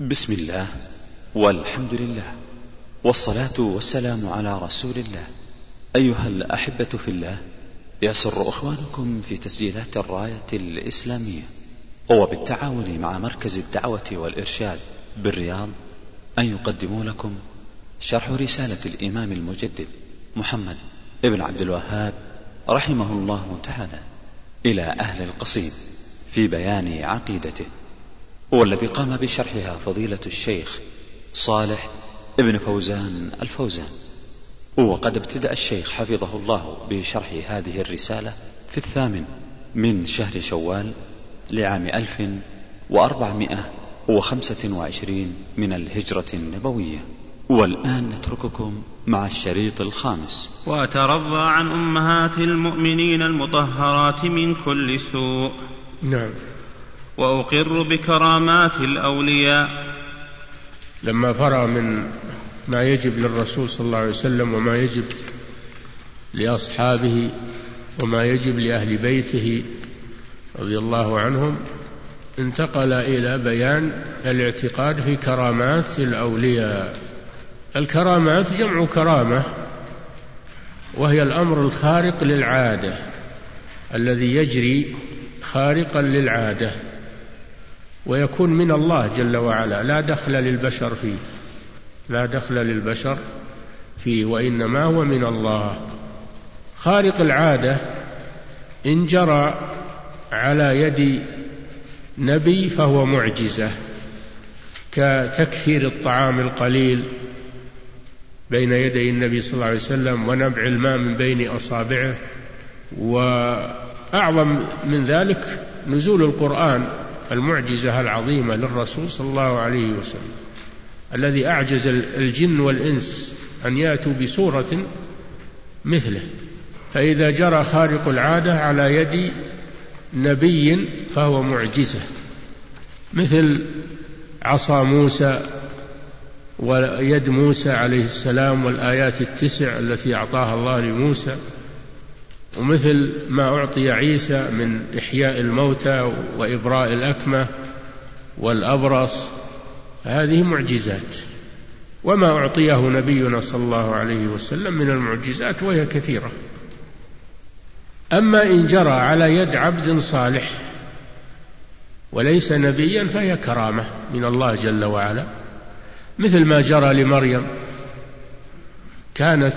بسم الله والحمد لله والصلاة والسلام على رسول الله. أيها الأحبة في الله يسر إخوانكم في تسجيلات الراية الإسلامية. وبالتعاون مع مركز الدعوة والإرشاد بالرياض أن يقدموا لكم شرح رسالة الإمام المجدد محمد ابن عبد الوهاب رحمه الله تعالى إلى أهل القصيم في بيان عقيدته. والذي قام بشرحها فضيلة الشيخ صالح ابن فوزان الفوزان. وقد ابتدأ الشيخ حفظه الله بشرح هذه الرسالة في الثامن من شهر شوال لعام ألف وأربعمائة وخمسة وعشرين من الهجرة النبوية. والآن نترككم مع الشريط الخامس. وأترضى عن أمهات المؤمنين المطهرات من كل سوء. نعم. وأقر بكرامات الأولياء. لما فرغ من ما يجب للرسول صلى الله عليه وسلم وما يجب لأصحابه وما يجب لأهل بيته رضي الله عنهم انتقل إلى بيان الاعتقاد في كرامات الأولياء. الكرامات جمع كرامة وهي الأمر الخارق للعادة الذي يجري خارقا للعادة. ويكون من الله جل وعلا. لا دخل للبشر فيه. لا دخل للبشر فيه وإنما هو من الله. خارق العادة إن جرى على يد نبي فهو معجزة كتكثير الطعام القليل بين يدي النبي صلى الله عليه وسلم ونبع الماء من بين أصابعه وأعظم من ذلك نزول القرآن. المعجزة العظيمة للرسول صلى الله عليه وسلم الذي أعجز الجن والإنس أن يأتوا بسورة مثله. فإذا جرى خارق العادة على يد نبي فهو معجزة مثل عصا موسى ويد موسى عليه السلام والآيات التسع التي أعطاها الله لموسى. ومثل ما أعطي عيسى من إحياء الموتى وإبراء الأكمة والأبرص هذه معجزات. وما أعطيه نبينا صلى الله عليه وسلم من المعجزات وهي كثيرة. أما إن جرى على يد عبد صالح وليس نبيا فهي كرامة من الله جل وعلا. مثل ما جرى لمريم كانت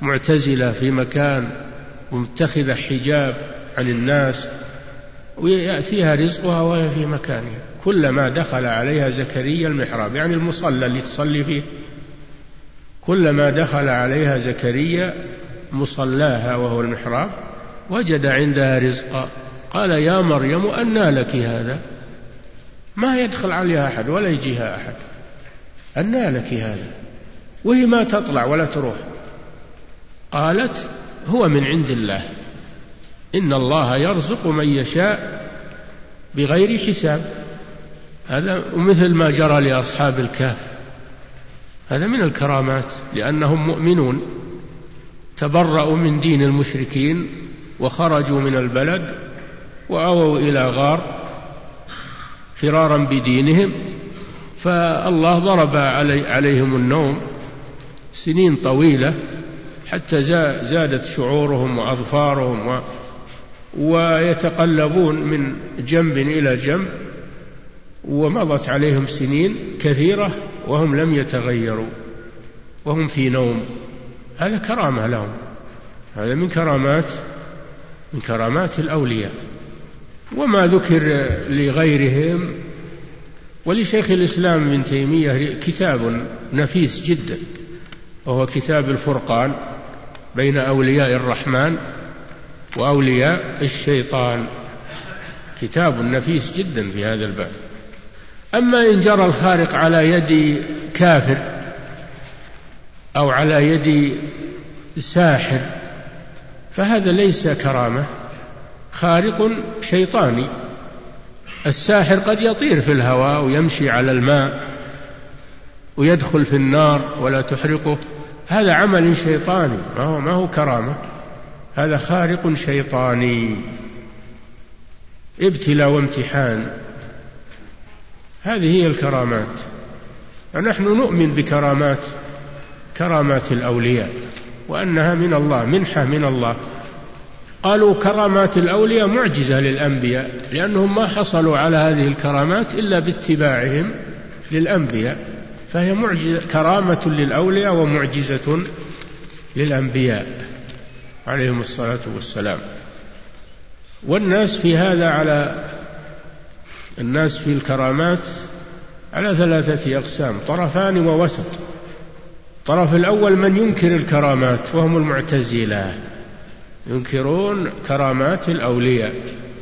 معتزلة في مكان ومتخذة حجاب عن الناس ويأتيها رزقها وهي في مكانها. كلما دخل عليها زكريا المحراب يعني المصلى اللي تصلي فيه كلما دخل عليها زكريا مصلاها وهو المحراب وجد عندها رزقا. قال يا مريم أنى لك هذا. ما يدخل عليها أحد ولا يجيها أحد. أنى لك هذا. وهي ما تطلع ولا تروح. قالت هو من عند الله. إن الله يرزق من يشاء بغير حساب. هذا ومثل ما جرى لأصحاب الكهف. هذا من الكرامات لأنهم مؤمنون. تبرأوا من دين المشركين وخرجوا من البلد وأووا إلى غار فرارا بدينهم. فالله ضرب علي عليهم النوم سنين طويلة. حتى زادت شعورهم وأظفارهم و ويتقلبون من جنب إلى جنب ومضت عليهم سنين كثيرة وهم لم يتغيروا وهم في نوم. هذا كرامة لهم. هذا من كرامات من كرامات الأولياء. وما ذكر لغيرهم ولشيخ الإسلام ابن تيمية كتاب نفيس جدا وهو كتاب الفرقان. بين أولياء الرحمن وأولياء الشيطان. كتاب نفيس جدا في هذا الباب. أما إن جرى الخارق على يد كافر أو على يد ساحر فهذا ليس كرامة. خارق شيطاني. الساحر قد يطير في الهواء ويمشي على الماء ويدخل في النار ولا تحرقه. هذا عمل شيطاني ما هو ما هو كرامة. هذا خارق شيطاني. ابتلاء وامتحان. هذه هي الكرامات. فنحن نؤمن بكرامات كرامات الأولياء وأنها من الله منحة من الله. قالوا كرامات الأولياء معجزة للأنبياء لأنهم ما حصلوا على هذه الكرامات إلا باتباعهم للأنبياء. فهي معجزة كرامة للأولياء ومعجزة للأنبياء عليهم الصلاة والسلام. والناس في هذا على الناس في الكرامات على ثلاثة أقسام طرفان ووسط. الطرف الأول من ينكر الكرامات وهم المعتزلة. ينكرون كرامات الأولياء.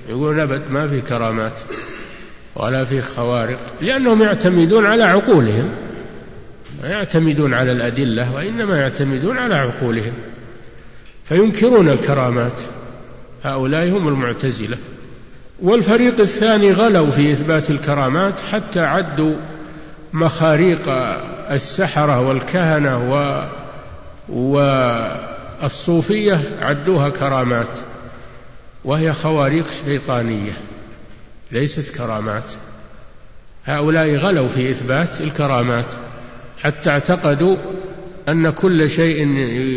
يقولون أبد ما في كرامات ولا في خوارق لأنهم يعتمدون على عقولهم. ما يعتمدون على الأدلة وإنما يعتمدون على عقولهم. فينكرون الكرامات. هؤلاء هم المعتزلة. والفريق الثاني غلوا في إثبات الكرامات حتى عدوا مخاريق السحرة والكهنة و والصوفية عدوها كرامات. وهي خواريق شيطانية. ليست كرامات. هؤلاء غلوا في إثبات الكرامات. حتى اعتقدوا أن كل شيء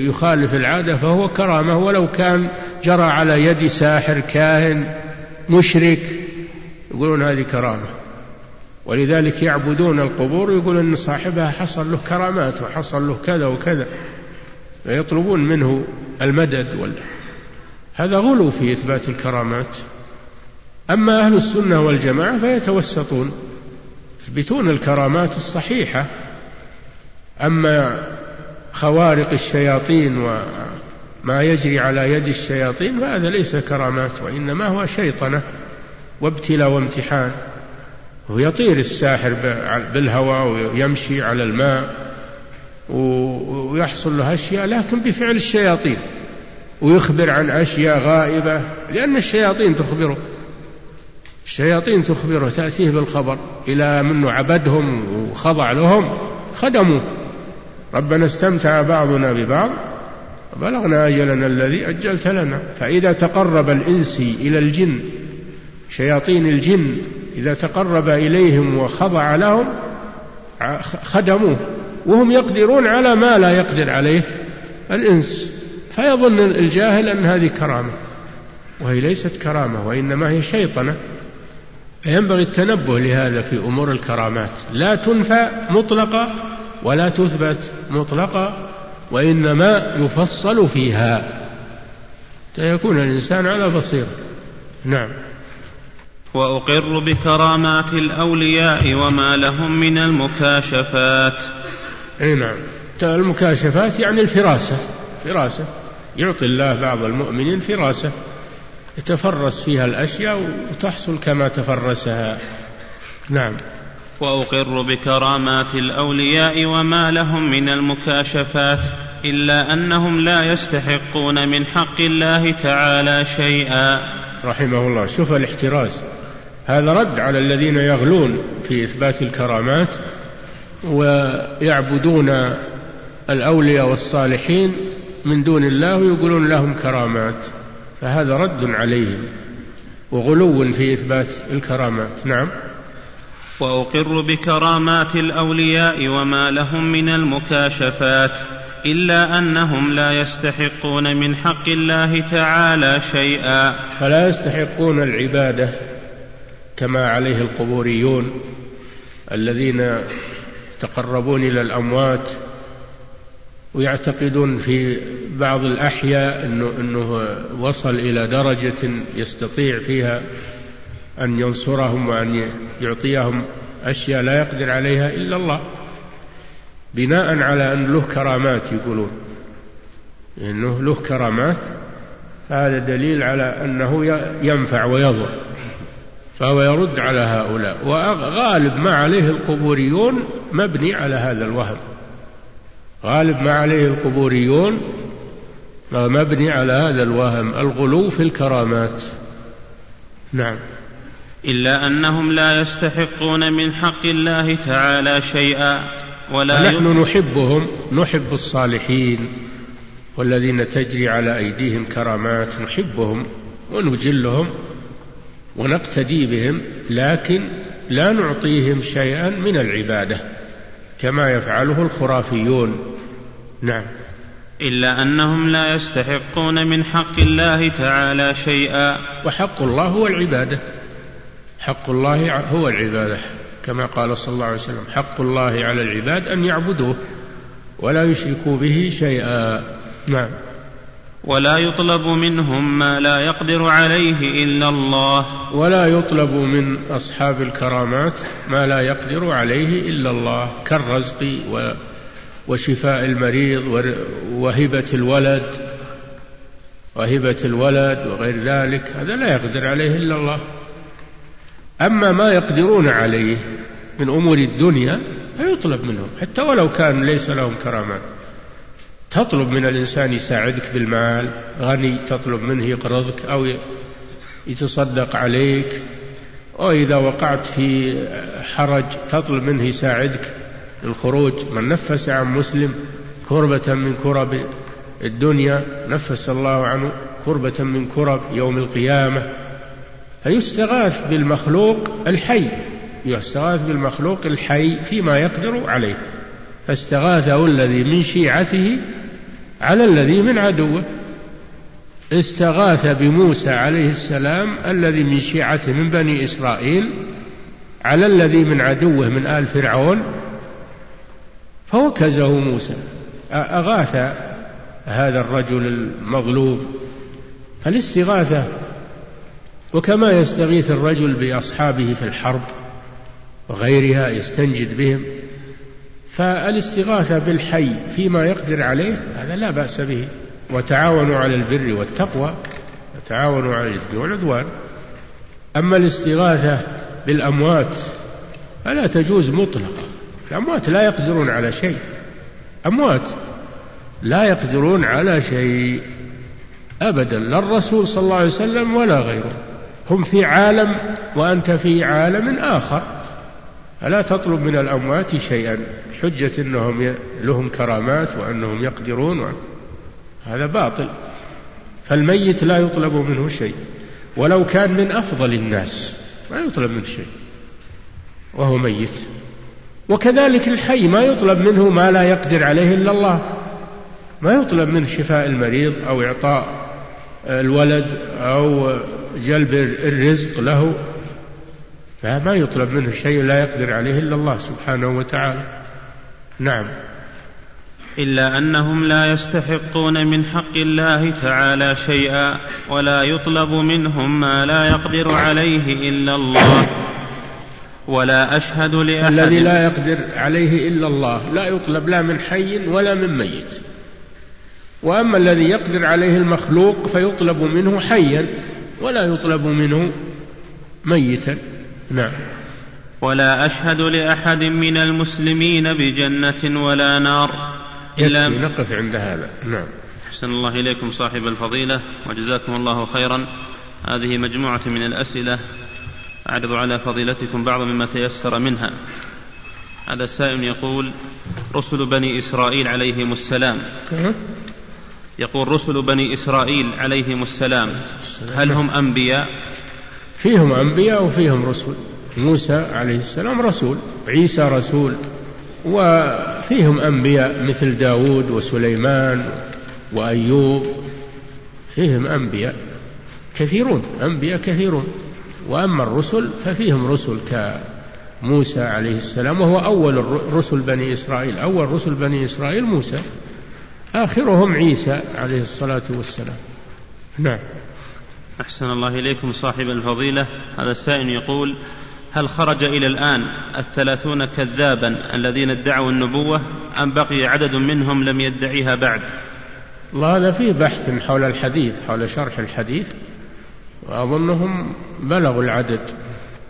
يخالف العادة فهو كرامة ولو كان جرى على يد ساحر كاهن مشرك يقولون هذه كرامة. ولذلك يعبدون القبور يقول أن صاحبها حصل له كرامات وحصل له كذا وكذا فيطلبون منه المدد وال... هذا غلو في إثبات الكرامات. أما أهل السنة والجماعة فيتوسطون يثبتون الكرامات الصحيحة. أما خوارق الشياطين وما يجري على يد الشياطين فهذا ليس كرامات وإنما هو شيطنة وابتلاء وامتحان. ويطير الساحر بالهواء ويمشي على الماء ويحصل له أشياء لكن بفعل الشياطين. ويخبر عن أشياء غائبة لأن الشياطين تخبره. الشياطين تخبره تأتيه بالخبر إلى منه عبدهم وخضع لهم خدموا ربنا استمتع بعضنا ببعض وبلغنا أجلنا الذي أجلت لنا. فإذا تقرب الإنسي إلى الجن شياطين الجن إذا تقرب إليهم وخضع لهم خدموه وهم يقدرون على ما لا يقدر عليه الإنس. فيظن الجاهل أن هذه كرامة وهي ليست كرامة وإنما هي شيطنة. فينبغي التنبه لهذا في أمور الكرامات. لا تنفى مطلقة ولا تثبت مطلقة وإنما يفصل فيها. حتى يكون الإنسان على بصيرة. نعم. وأقر بكرامات الأولياء وما لهم من المكاشفات. أي نعم. المكاشفات يعني الفراسة. فراسة. يعطي الله بعض المؤمنين فراسة. يتفرس فيها الأشياء وتحصل كما تفرسها. نعم. وأقر بكرامات الأولياء وما لهم من المكاشفات إلا أنهم لا يستحقون من حق الله تعالى شيئا. رحمه الله. شوف الاحتراز. هذا رد على الذين يغلون في إثبات الكرامات ويعبدون الأولياء والصالحين من دون الله ويقولون لهم كرامات. فهذا رد عليهم وغلو في إثبات الكرامات. نعم. وأقر بكرامات الأولياء وما لهم من المكاشفات إلا أنهم لا يستحقون من حق الله تعالى شيئا. فلا يستحقون العبادة كما عليه القبوريون الذين يتقربون إلى الأموات ويعتقدون في بعض الأحياء أنه, أنه وصل إلى درجة يستطيع فيها أن ينصرهم وأن يعطيهم أشياء لا يقدر عليها إلا الله. بناء على أن له كرامات يقولون. أنه له كرامات هذا دليل على أنه ينفع ويضر. فهو يرد على هؤلاء. وغالب ما عليه القبوريون مبني على هذا الوهم. غالب ما عليه القبوريون مبني على هذا الوهم. الغلو في الكرامات. نعم. إلا أنهم لا يستحقون من حق الله تعالى شيئا ولا نحن نحبهم نحب الصالحين والذين تجري على أيديهم كرامات نحبهم ونجلهم ونقتدي بهم لكن لا نعطيهم شيئا من العبادة كما يفعله الخرافيون. نعم. إلا أنهم لا يستحقون من حق الله تعالى شيئا. وحق الله هو العبادة. حق الله هو العبادة كما قال صلى الله عليه وسلم حق الله على العباد أن يعبدوه ولا يشركوا به شيئا. نعم. ولا يطلب منهم ما لا يقدر عليه إلا الله. ولا يطلب من أصحاب الكرامات ما لا يقدر عليه إلا الله كالرزق وشفاء المريض وهبة الولد وهبة الولد وغير ذلك هذا لا يقدر عليه إلا الله. أما ما يقدرون عليه من أمور الدنيا فيطلب منهم. حتى ولو كان ليس لهم كرامات. تطلب من الإنسان يساعدك بالمال غني تطلب منه يقرضك أو يتصدق عليك. وإذا وقعت في حرج تطلب منه يساعدك الخروج. من نفس عن مسلم كربة من كرب الدنيا. نفس الله عنه كربة من كرب يوم القيامة. فيستغاث بالمخلوق الحي يستغاث بالمخلوق الحي فيما يقدر عليه. فاستغاثه الذي من شيعته على الذي من عدوه. استغاث بموسى عليه السلام الذي من شيعته من بني إسرائيل على الذي من عدوه من آل فرعون. فوكزه موسى. أغاث هذا الرجل المظلوم. الاستغاثة وكما يستغيث الرجل بأصحابه في الحرب وغيرها يستنجد بهم فالاستغاثة بالحي فيما يقدر عليه هذا لا بأس به. وتعاونوا على البر والتقوى وتعاونوا على الإثم والعدوان. أما الاستغاثة بالأموات فلا تجوز مطلقا. الأموات لا يقدرون على شيء. أموات لا يقدرون على شيء أبدا لا الرسول صلى الله عليه وسلم ولا غيره. هم في عالم وأنت في عالم آخر. فلا تطلب من الأموات شيئا حجة أنهم لهم كرامات وأنهم يقدرون هذا باطل. فالميت لا يطلب منه شيء ولو كان من أفضل الناس ما يطلب منه شيء وهو ميت. وكذلك الحي ما يطلب منه ما لا يقدر عليه إلا الله. ما يطلب منه شفاء المريض أو إعطاء الولد أو جلب الرزق له فما يطلب منه شيء لا يقدر عليه إلا الله سبحانه وتعالى. نعم. إلا أنهم لا يستحقون من حق الله تعالى شيئا ولا يطلب منهم ما لا يقدر عليه إلا الله ولا أشهد لأحد. الذي لا يقدر عليه إلا الله لا يطلب لا من حي ولا من ميت. وأما الذي يقدر عليه المخلوق فيطلب منه حيا ولا يطلب منه ميتا. نعم. ولا أشهد لأحد من المسلمين بجنة ولا نار إلا نقف عند هذا. نعم. أحسن الله إليكم صاحب الفضيلة وجزاكم الله خيرا. هذه مجموعة من الأسئلة أعرض على فضيلتكم بعض مما تيسر منها. هذا السائل يقول رسل بني إسرائيل عليهم السلام. يقول رسل بني إسرائيل عليهم السلام هل هم أنبياء؟ فيهم أنبياء وفيهم رسل. موسى عليه السلام رسول عيسى رسول وفيهم أنبياء مثل داود وسليمان وأيوب. فيهم أنبياء كثيرون أنبياء كثيرون. وأما الرسل ففيهم رسل كموسى عليه السلام وهو أول رسل بني إسرائيل. أول رسل بني إسرائيل موسى. آخرهم عيسى عليه الصلاة والسلام. نعم. أحسن الله إليكم صاحب الفضيلة. هذا السائل يقول هل خرج إلى الآن الثلاثون كذابا الذين ادعوا النبوة أم بقي عدد منهم لم يدعيها بعد؟ الله هذا فيه بحث حول الحديث حول شرح الحديث وأظنهم بلغوا العدد.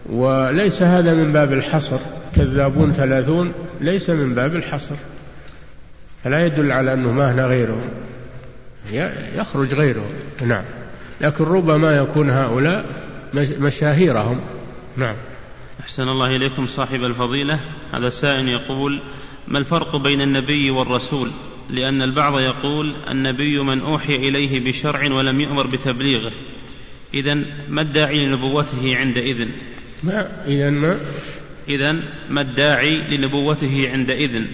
وليس هذا من باب الحصر. كذابون ثلاثون ليس من باب الحصر. فلا يدل على أنه ما هنا غيرهم يخرج غيرهم نعم. لكن ربما يكون هؤلاء مشاهيرهم. نعم. أحسن الله إليكم صاحب الفضيلة. هذا سائل يقول ما الفرق بين النبي والرسول؟ لأن البعض يقول النبي من أوحي إليه بشرع ولم يؤمر بتبليغه. إذا ما الداعي لنبوته عندئذ؟ ما إذا ما؟ إذا ما الداعي لنبوته عندئذ؟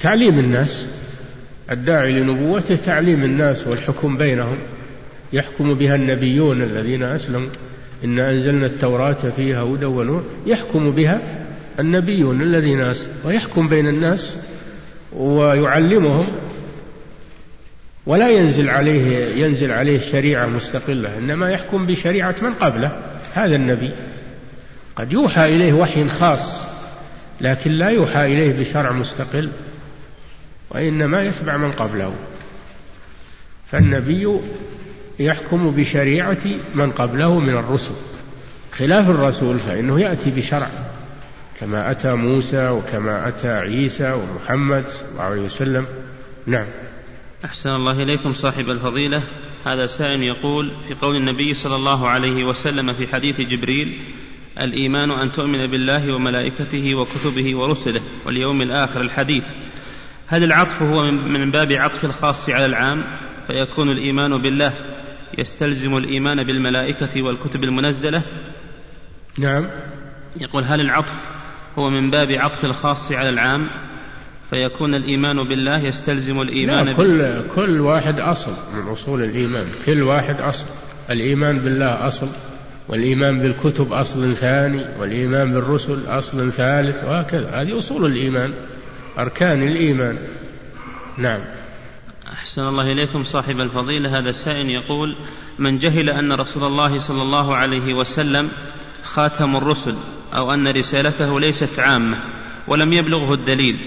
تعليم الناس. الداعي لنبوته تعليم الناس والحكم بينهم. يحكم بها النبيون الذين أسلموا. إنا أنزلنا التوراة فيها هدى ونور. يحكم بها النبيون الذين أسلموا ويحكم بين الناس ويعلمهم. ولا ينزل عليه ينزل عليه شريعة مستقلة إنما يحكم بشريعة من قبله هذا النبي. قد يوحى إليه وحي خاص لكن لا يوحى إليه بشرع مستقل. وإنما يتبع من قبله. فالنبي يحكم بشريعة من قبله من الرسل. خلاف الرسول فإنه يأتي بشرع كما أتى موسى وكما أتى عيسى ومحمد صلى الله عليه وسلم. نعم. أحسن الله إليكم صاحب الفضيلة. هذا سائل يقول في قول النبي صلى الله عليه وسلم في حديث جبريل الإيمان أن تؤمن بالله وملائكته وكتبه ورسله واليوم الآخر الحديث. هل العطف هو من باب عطف الخاص على العام فيكون الإيمان بالله يستلزم الإيمان بالملائكة والكتب المنزلة. نعم. يقول هل العطف هو من باب عطف الخاص على العام؟ فيكون الإيمان بالله يستلزم الإيمان لا كل كل واحد أصل من أصول الإيمان كل واحد أصل. الإيمان بالله أصل والإيمان بالكتب أصل ثاني والإيمان بالرسل أصل ثالث وهكذا. هذه أصول الإيمان. أركان الإيمان. نعم. أحسن الله إليكم صاحب الفضيلة. هذا السائل يقول من جهل أن رسول الله صلى الله عليه وسلم خاتم الرسل أو أن رسالته ليست عامة ولم يبلغه الدليل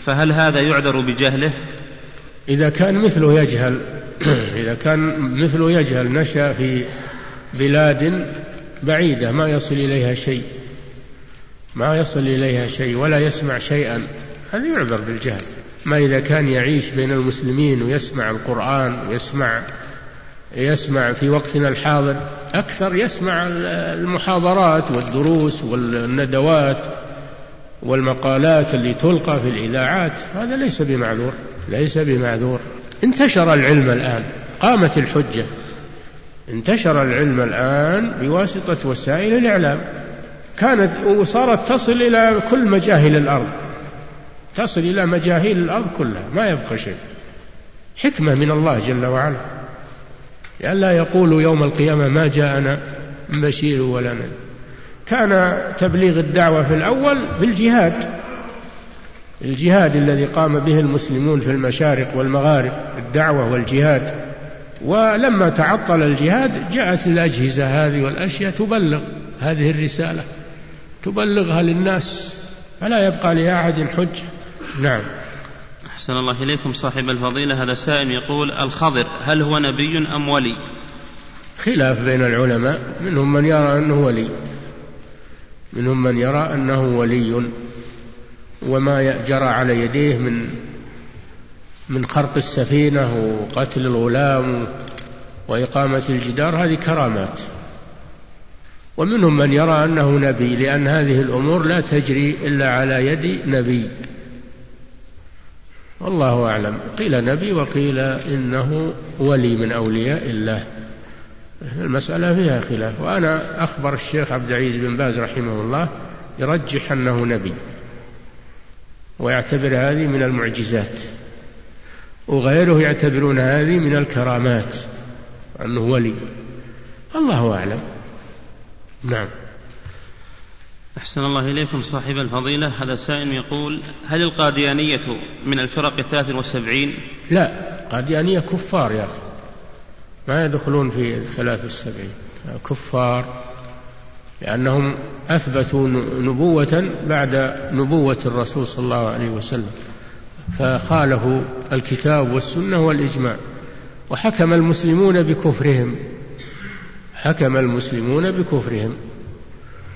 فهل هذا يعذر بجهله؟ إذا كان مثله يجهل إذا كان مثله يجهل نشأ في بلاد بعيدة ما يصل إليها شيء ما يصل إليها شيء ولا يسمع شيئا. هذا يعذر بالجهل. ما إذا كان يعيش بين المسلمين ويسمع القرآن ويسمع يسمع في وقتنا الحاضر أكثر يسمع المحاضرات والدروس والندوات والمقالات اللي تلقى في الإذاعات. هذا ليس بمعذور ليس بمعذور. انتشر العلم الآن قامت الحجة. انتشر العلم الآن بواسطة وسائل الإعلام. كانت وصارت تصل إلى كل مجاهل الأرض. تصل إلى مجاهيل الأرض كلها ما يبقى شيء. حكمة من الله جل وعلا. لئلا يقولوا يوم القيامة ما جاءنا من بشير ولا نذير. كان تبليغ الدعوة في الأول في الجهاد الجهاد الذي قام به المسلمون في المشارق والمغارب الدعوة والجهاد. ولما تعطل الجهاد جاءت الأجهزة هذه والأشياء تبلغ هذه الرسالة تبلغها للناس. فلا يبقى لأحد حجة. نعم. أحسن الله إليكم صاحب الفضيلة. هذا سائل يقول الخضر هل هو نبي أم ولي؟ خلاف بين العلماء. منهم من يرى أنه ولي. منهم من يرى أنه ولي. وما جرى على يديه من من خرق السفينة وقتل الغلام وإقامة الجدار هذه كرامات. ومنهم من يرى أنه نبي لأن هذه الأمور لا تجري إلا على يد نبي. والله أعلم. قيل نبي وقيل إنه ولي من أولياء الله. المسألة فيها خلاف. وأنا أخبر الشيخ عبد العزيز بن باز رحمه الله يرجح أنه نبي ويعتبر هذه من المعجزات وغيره يعتبرون هذه من الكرامات أنه ولي. الله أعلم. نعم. أحسن الله إليكم صاحب الفضيلة. هذا سائل يقول هل القاديانية من الفرق الثلاث والسبعين؟ لا قاديانية كفار يا أخي. ما يدخلون في الثلاث والسبعين. كفار لأنهم أثبتوا نبوة بعد نبوة الرسول صلى الله عليه وسلم. فخالفوا الكتاب والسنة والإجماع. وحكم المسلمون بكفرهم. حكم المسلمون بكفرهم.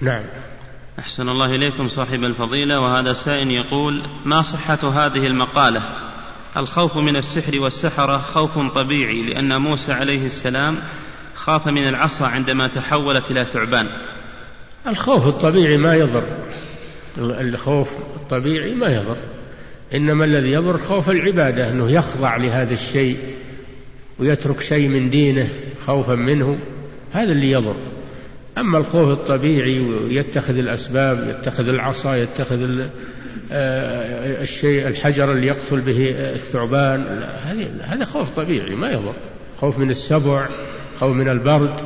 نعم. أحسن الله إليكم صاحب الفضيلة وهذا سائل يقول ما صحة هذه المقالة؟ الخوف من السحر والسحرة خوف طبيعي لأن موسى عليه السلام خاف من العصا عندما تحولت إلى ثعبان. الخوف الطبيعي ما يضر. الخوف الطبيعي ما يضر. إنما الذي يضر خوف العبادة أنه يخضع لهذا الشيء ويترك شيء من دينه خوفا منه. هذا اللي يضر. أما الخوف الطبيعي ويتخذ الأسباب يتخذ العصا يتخذ آه، الشيء الحجر اللي يقتل به الثعبان هذا خوف طبيعي ما يضر. خوف من السبع خوف من البرد.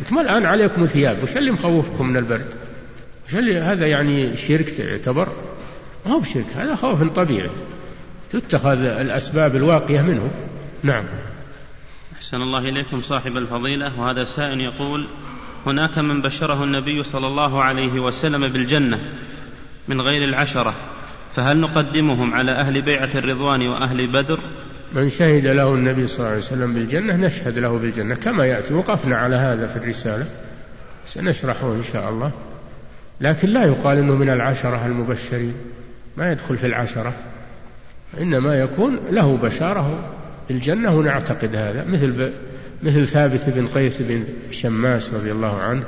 أنتم الآن عليكم ثياب وش اللي مخوفكم من البرد؟ وش اللي هذا يعني شرك يعتبر؟ ما هو بشرك هذا خوف طبيعي. تتخذ الأسباب الواقية منه. نعم. أحسن الله إليكم صاحب الفضيلة وهذا سائل يقول هناك من بشره النبي صلى الله عليه وسلم بالجنة من غير العشرة فهل نقدمهم على أهل بيعة الرضوان وأهل بدر؟ من شهد له النبي صلى الله عليه وسلم بالجنة نشهد له بالجنة كما يأتي وقفنا على هذا في الرسالة سنشرحه إن شاء الله. لكن لا يقال أنه من العشرة المبشرين ما يدخل في العشرة إنما يكون له بشارة بالجنة ونعتقد هذا مثل مثل ثابت بن قيس بن شماس رضي الله عنه.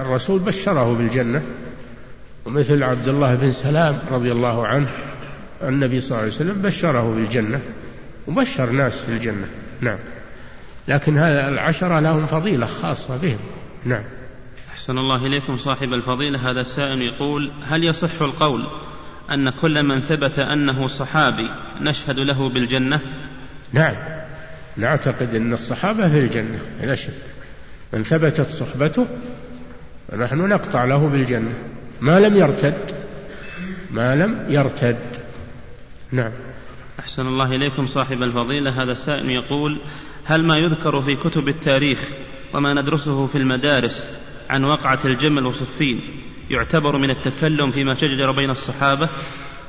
الرسول بشره بالجنة ومثل عبد الله بن سلام رضي الله عنه النبي صلى الله عليه وسلم بشره بالجنة وبشر ناس في الجنة. نعم. لكن هذا العشرة لهم فضيلة خاصة بهم. نعم. أحسن الله إليكم صاحب الفضيلة. هذا السائل يقول هل يصح القول أن كل من ثبت أنه صحابي نشهد له بالجنة؟ نعم. نعتقد أن الصحابة في الجنة لا شك. من ثبتت صحبته نحن نقطع له بالجنة. ما لم يرتد ما لم يرتد. نعم. أحسن الله إليكم صاحب الفضيلة. هذا السائل يقول هل ما يذكر في كتب التاريخ وما ندرسه في المدارس عن وقعة الجمل وصفين يعتبر من التكلم فيما شجر بين الصحابة؟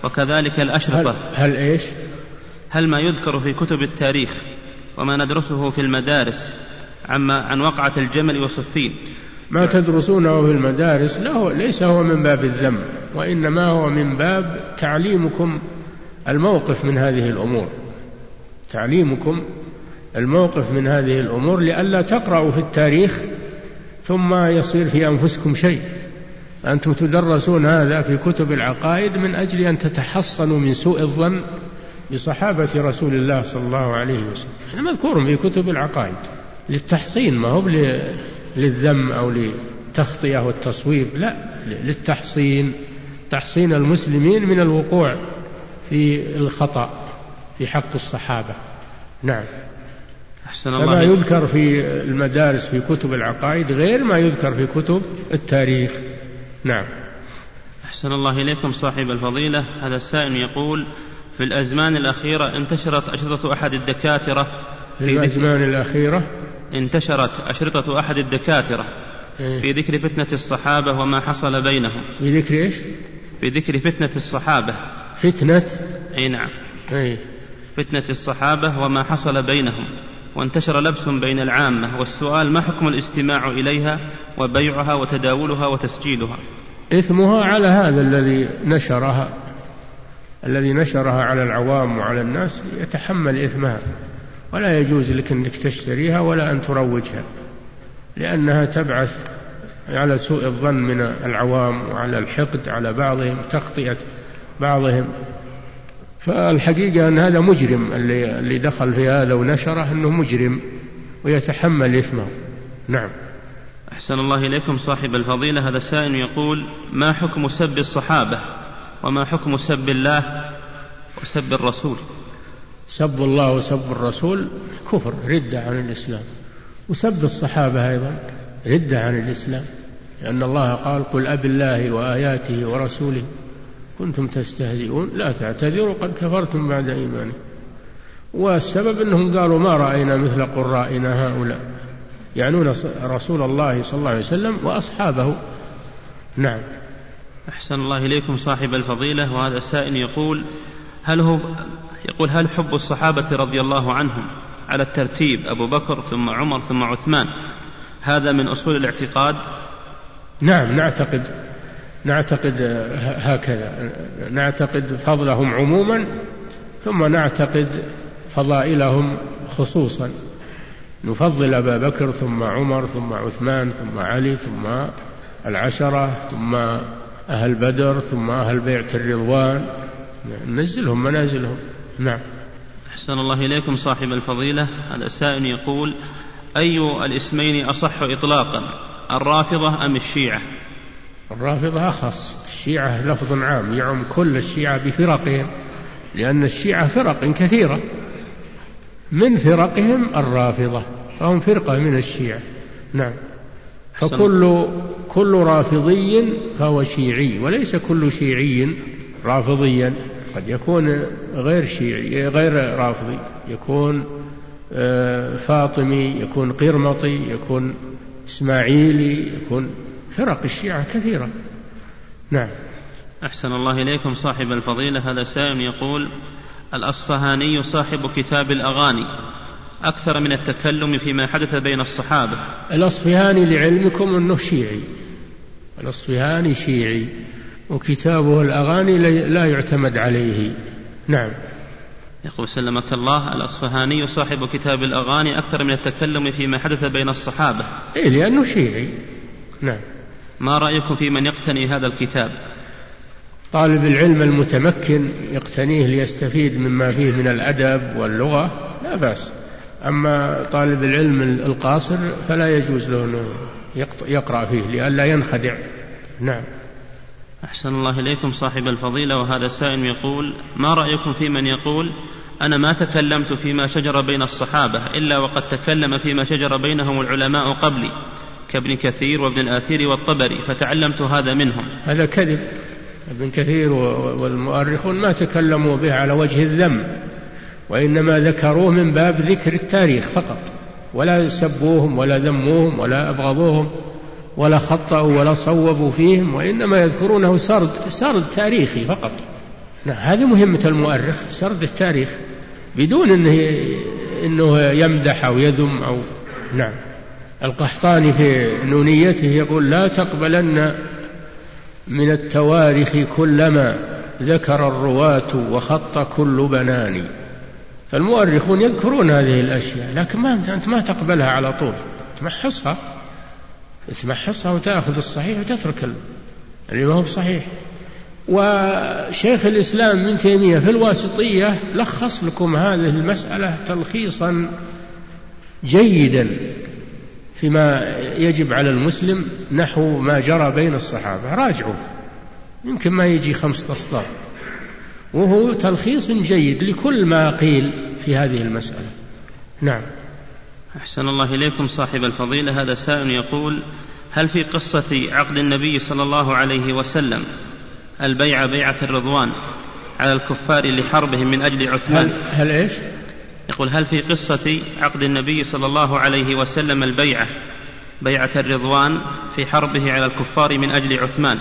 وكذلك الأشرطة. هل, هل إيش؟ هل ما يذكر في كتب التاريخ وما ندرسه في المدارس عما عن وقعة الجمل وصفين ما تدرسونه في المدارس لا ليس هو من باب الذم وإنما هو من باب تعليمكم الموقف من هذه الأمور. تعليمكم الموقف من هذه الأمور لئلا تقرأوا في التاريخ ثم يصير في أنفسكم شيء. أنتم تدرسون هذا في كتب العقائد من أجل أن تتحصنوا من سوء الظن بصحابة رسول الله صلى الله عليه وسلم. هذا مذكور في كتب العقائد. للتحصين ما هو للذم أو للتخطئة والتصويب لا للتحصين. تحصين المسلمين من الوقوع في الخطأ في حق الصحابة. نعم. أحسن الله كما يذكر في المدارس في كتب العقائد غير ما يذكر في كتب التاريخ. نعم. أحسن الله إليكم صاحب الفضيلة. هذا السائل يقول في الأزمان الأخيرة انتشرت أشرطة أحد الدكاترة في الأزمان الأخيرة؟ انتشرت أشرطة أحد الدكاترة إيه؟ في ذكر فتنة الصحابة وما حصل بينهم. في ذكر إيش؟ في ذكر فتنة الصحابة. فتنة؟ أي نعم. أي فتنة الصحابة وما حصل بينهم. وانتشر لبس بين العامة والسؤال ما حكم الاستماع إليها وبيعها وتداولها وتسجيلها؟ إثمها على هذا الذي نشرها. الذي نشرها على العوام وعلى الناس يتحمل إثمها. ولا يجوز لك أنك تشتريها ولا أن تروجها لأنها تبعث على سوء الظن من العوام وعلى الحقد على بعضهم تخطئة بعضهم. فالحقيقة أن هذا مجرم اللي, اللي دخل في هذا ونشره أنه مجرم ويتحمل إثمه. نعم. أحسن الله إليكم صاحب الفضيلة. هذا سائل يقول ما حكم سب الصحابة؟ وما حكم سب الله وسب الرسول؟ سب الله وسب الرسول كفر ردة عن الإسلام. وسب الصحابة أيضا ردة عن الإسلام. لأن الله قال قل أب الله وآياته ورسوله. كنتم تستهزئون لا تعتذروا قد كفرتم بعد إيمانكم. والسبب أنهم قالوا ما رأينا مثل قرائنا هؤلاء. يعنون رسول الله صلى الله عليه وسلم وأصحابه. نعم. أحسن الله إليكم صاحب الفضيلة وهذا السائل يقول هل هو يقول هل حب الصحابة رضي الله عنهم على الترتيب أبو بكر ثم عمر ثم عثمان؟ هذا من أصول الاعتقاد؟ نعم نعتقد نعتقد هكذا نعتقد فضلهم عموما ثم نعتقد فضائلهم خصوصا. نفضل أبا بكر ثم عمر ثم عثمان ثم علي ثم العشرة ثم أهل بدر ثم أهل بيعة الرضوان. ننزلهم منازلهم. نعم. أحسن الله إليكم صاحب الفضيلة. هذا سائل يقول أي الاسمين أصح إطلاقا الرافضة أم الشيعة؟ الرافضة أخص. الشيعة لفظ عام يعم كل الشيعة بفرقهم لأن الشيعة فرق كثيرة. من فرقهم؟ الرافضة. فهم فرقة من الشيعة. نعم. فكل كل رافضي فهو شيعي وليس كل شيعي رافضيا. قد يكون غير شيعي غير رافضي. يكون آه، فاطمي يكون قرمطي يكون إسماعيلي يكون فرق الشيعة كثيرة نعم. أحسن الله إليكم صاحب الفضيلة. هذا سائل يقول الأصفهاني صاحب كتاب الأغاني. أكثر من التكلم فيما حدث بين الصحابة. الأصفهاني لعلمكم أنه شيعي. الأصفهاني شيعي. وكتابه الأغاني لا يعتمد عليه. نعم. يقول سلمك الله الأصفهاني صاحب كتاب الأغاني أكثر من التكلم فيما حدث بين الصحابة. إيه لأنه شيعي. نعم. ما رأيكم في من يقتني هذا الكتاب؟ طالب العلم المتمكن يقتنيه ليستفيد مما فيه من الأدب واللغة. لا بأس. أما طالب العلم القاصر فلا يجوز له أنه يقرأ فيه لئلا ينخدع. نعم. أحسن الله إليكم صاحب الفضيلة وهذا سائل يقول ما رأيكم في من يقول أنا ما تكلمت فيما شجر بين الصحابة إلا وقد تكلم فيما شجر بينهم العلماء قبلي كابن كثير وابن الآثير والطبري فتعلمت هذا منهم. هذا كذب. ابن كثير والمؤرخون ما تكلموا به على وجه الذم. وإنما ذكروه من باب ذكر التاريخ فقط ولا سبوهم ولا ذموهم ولا أبغضوهم ولا خطأوا ولا صوبوا فيهم وإنما يذكرونه سرد سرد تاريخي فقط. نعم هذه مهمة المؤرخ سرد التاريخ بدون إنه إنه يمدح أو يذم أو نعم. القحطاني في نونيته يقول لا تقبلن من التواريخ كلما ذكر الرواة وخط كل بناني. فالمؤرخون يذكرون هذه الأشياء لكن ما أنت ما تقبلها على طول. تمحصها. تمحصها وتأخذ الصحيح وتترك اللي ما هو بصحيح. وشيخ الإسلام ابن تيمية في الواسطية لخص لكم هذه المسألة تلخيصا جيدا فيما يجب على المسلم نحو ما جرى بين الصحابة. راجعوا يمكن ما يجي خمسة أسطار وهو تلخيص جيد لكل ما قيل في هذه المسألة. نعم. أحسن الله إليكم صاحب الفضيلة. هذا سائل يقول هل في قصة عقد النبي صلى الله عليه وسلم البيع بيعة الرضوان على الكفار لحربهم من أجل عثمان؟ هل, هل إيش؟ يقول هل في قصة عقد النبي صلى الله عليه وسلم البيعة بيعة الرضوان في حربه على الكفار من أجل عثمان؟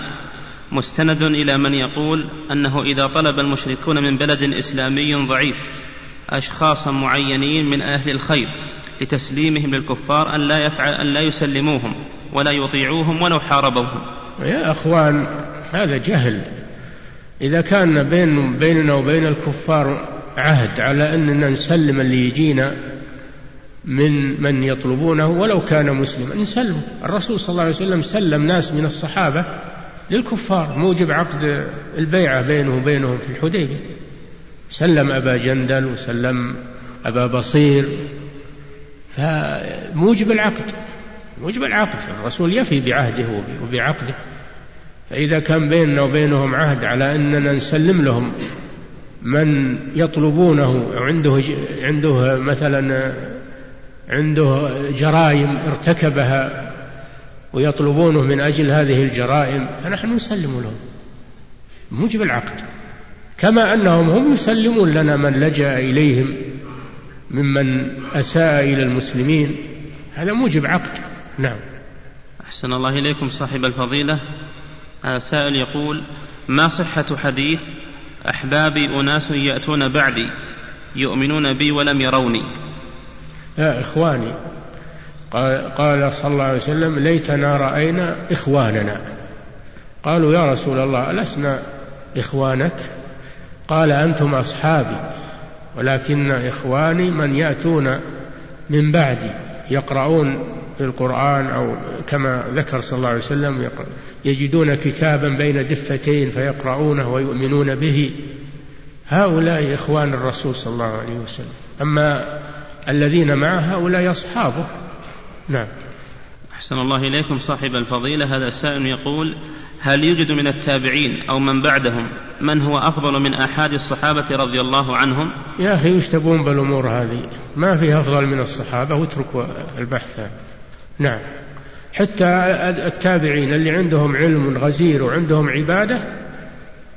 مستند إلى من يقول أنه إذا طلب المشركون من بلد إسلامي ضعيف أشخاصا معينين من أهل الخير لتسليمهم للكفار أن لا يفعل أن لا يسلموهم ولا يطيعوهم ولو حاربوهم. يا أخوان هذا جهل إذا كان بين بيننا وبين الكفار عهد على أننا نسلم اللي يجينا من من يطلبونه ولو كان مسلما نسلم الرسول صلى الله عليه وسلم سلم ناس من الصحابة للكفار موجب عقد البيعة بينه وبينهم في الحديبية. سلم أبا جندل وسلم أبا بصير. فموجب العقد موجب العقد. الرسول يفي بعهده وبعقده. فإذا كان بيننا وبينهم عهد على أننا نسلم لهم من يطلبونه عنده عنده مثلا عنده جرائم ارتكبها ويطلبونه من أجل هذه الجرائم فنحن نسلم لهم. موجب العقد. كما أنهم هم يسلمون لنا من لجأ إليهم ممن أساء إلى المسلمين. هذا موجب عقد. نعم. أحسن الله إليكم صاحب الفضيلة. سائل يقول ما صحة حديث أحبابي أناس يأتون بعدي يؤمنون بي ولم يروني؟ يا إخواني قال صلى الله عليه وسلم ليتنا رأينا إخواننا. قالوا يا رسول الله ألسنا إخوانك؟ قال أنتم أصحابي ولكن إخواني من يأتون من بعدي يقرؤون القرآن أو كما ذكر صلى الله عليه وسلم يجدون كتابا بين دفتين فيقرؤونه ويؤمنون به. هؤلاء إخوان الرسول صلى الله عليه وسلم. أما الذين معه هؤلاء أصحابه. نعم أحسن الله إليكم صاحب الفضيلة. هذا سائل يقول هل يوجد من التابعين أو من بعدهم من هو أفضل من أحد الصحابة رضي الله عنهم؟ يا أخي وش تبون بالأمور هذه. ما في أفضل من الصحابة واتركوا البحث. نعم. حتى التابعين اللي عندهم علم غزير وعندهم عبادة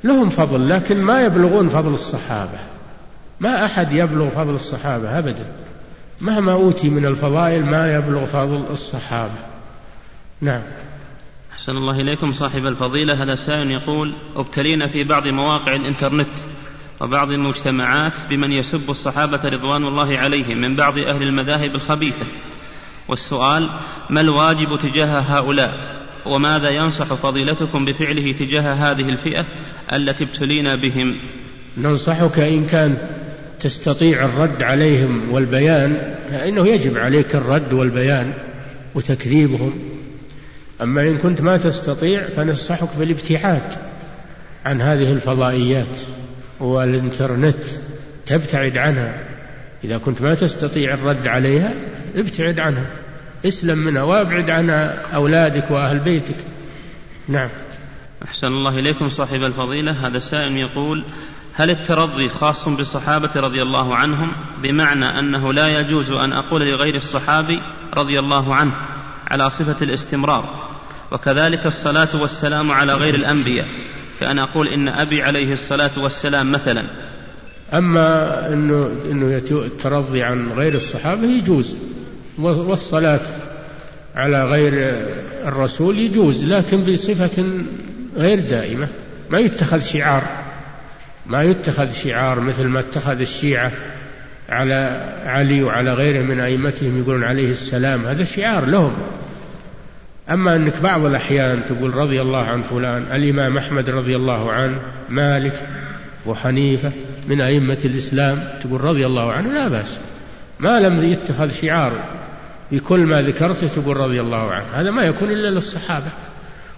لهم فضل لكن ما يبلغون فضل الصحابة. ما أحد يبلغ فضل الصحابة أبدا. مهما أوتي من الفضائل ما يبلغ فضل الصحابة. نعم. أحسن الله إليكم صاحب الفضيلة. هذا سائل يقول أبتلينا في بعض مواقع الإنترنت وبعض المجتمعات بمن يسب الصحابة رضوان الله عليهم من بعض أهل المذاهب الخبيثة. والسؤال ما الواجب تجاه هؤلاء؟ وماذا ينصح فضيلتكم بفعله تجاه هذه الفئة التي ابتلينا بهم؟ ننصحك إن كان تستطيع الرد عليهم والبيان فإنه يجب عليك الرد والبيان وتكذيبهم. أما إن كنت ما تستطيع فننصحك بالابتعاد عن هذه الفضائيات والإنترنت تبتعد عنها. إذا كنت ما تستطيع الرد عليها ابتعد عنها. اسلم منها وابعد عن أولادك وأهل بيتك. نعم. أحسن الله إليكم صاحب الفضيلة. هذا سائل يقول هل الترضي خاص بالصحابة رضي الله عنهم؟ بمعنى أنه لا يجوز أن أقول لغير الصحابي رضي الله عنه على صفة الاستمرار. وكذلك الصلاة والسلام على غير الأنبياء. كأن أقول إن أبي عليه الصلاة والسلام مثلا. أما أنه أنه الترضي عن غير الصحابة يجوز. والصلاة على غير الرسول يجوز لكن بصفة غير دائمة. ما يتخذ شعار. ما يتخذ شعار مثل ما اتخذ الشيعة على علي وعلى غيره من أئمتهم يقولون عليه السلام. هذا شعار لهم. أما أنك بعض الأحيان تقول رضي الله عن فلان الإمام أحمد رضي الله عنه مالك وحنيفة من أئمة الإسلام تقول رضي الله عنه لا بأس. ما لم يتخذ شعار بكل ما ذكرته تقول رضي الله عنه. هذا ما يكون إلا للصحابة.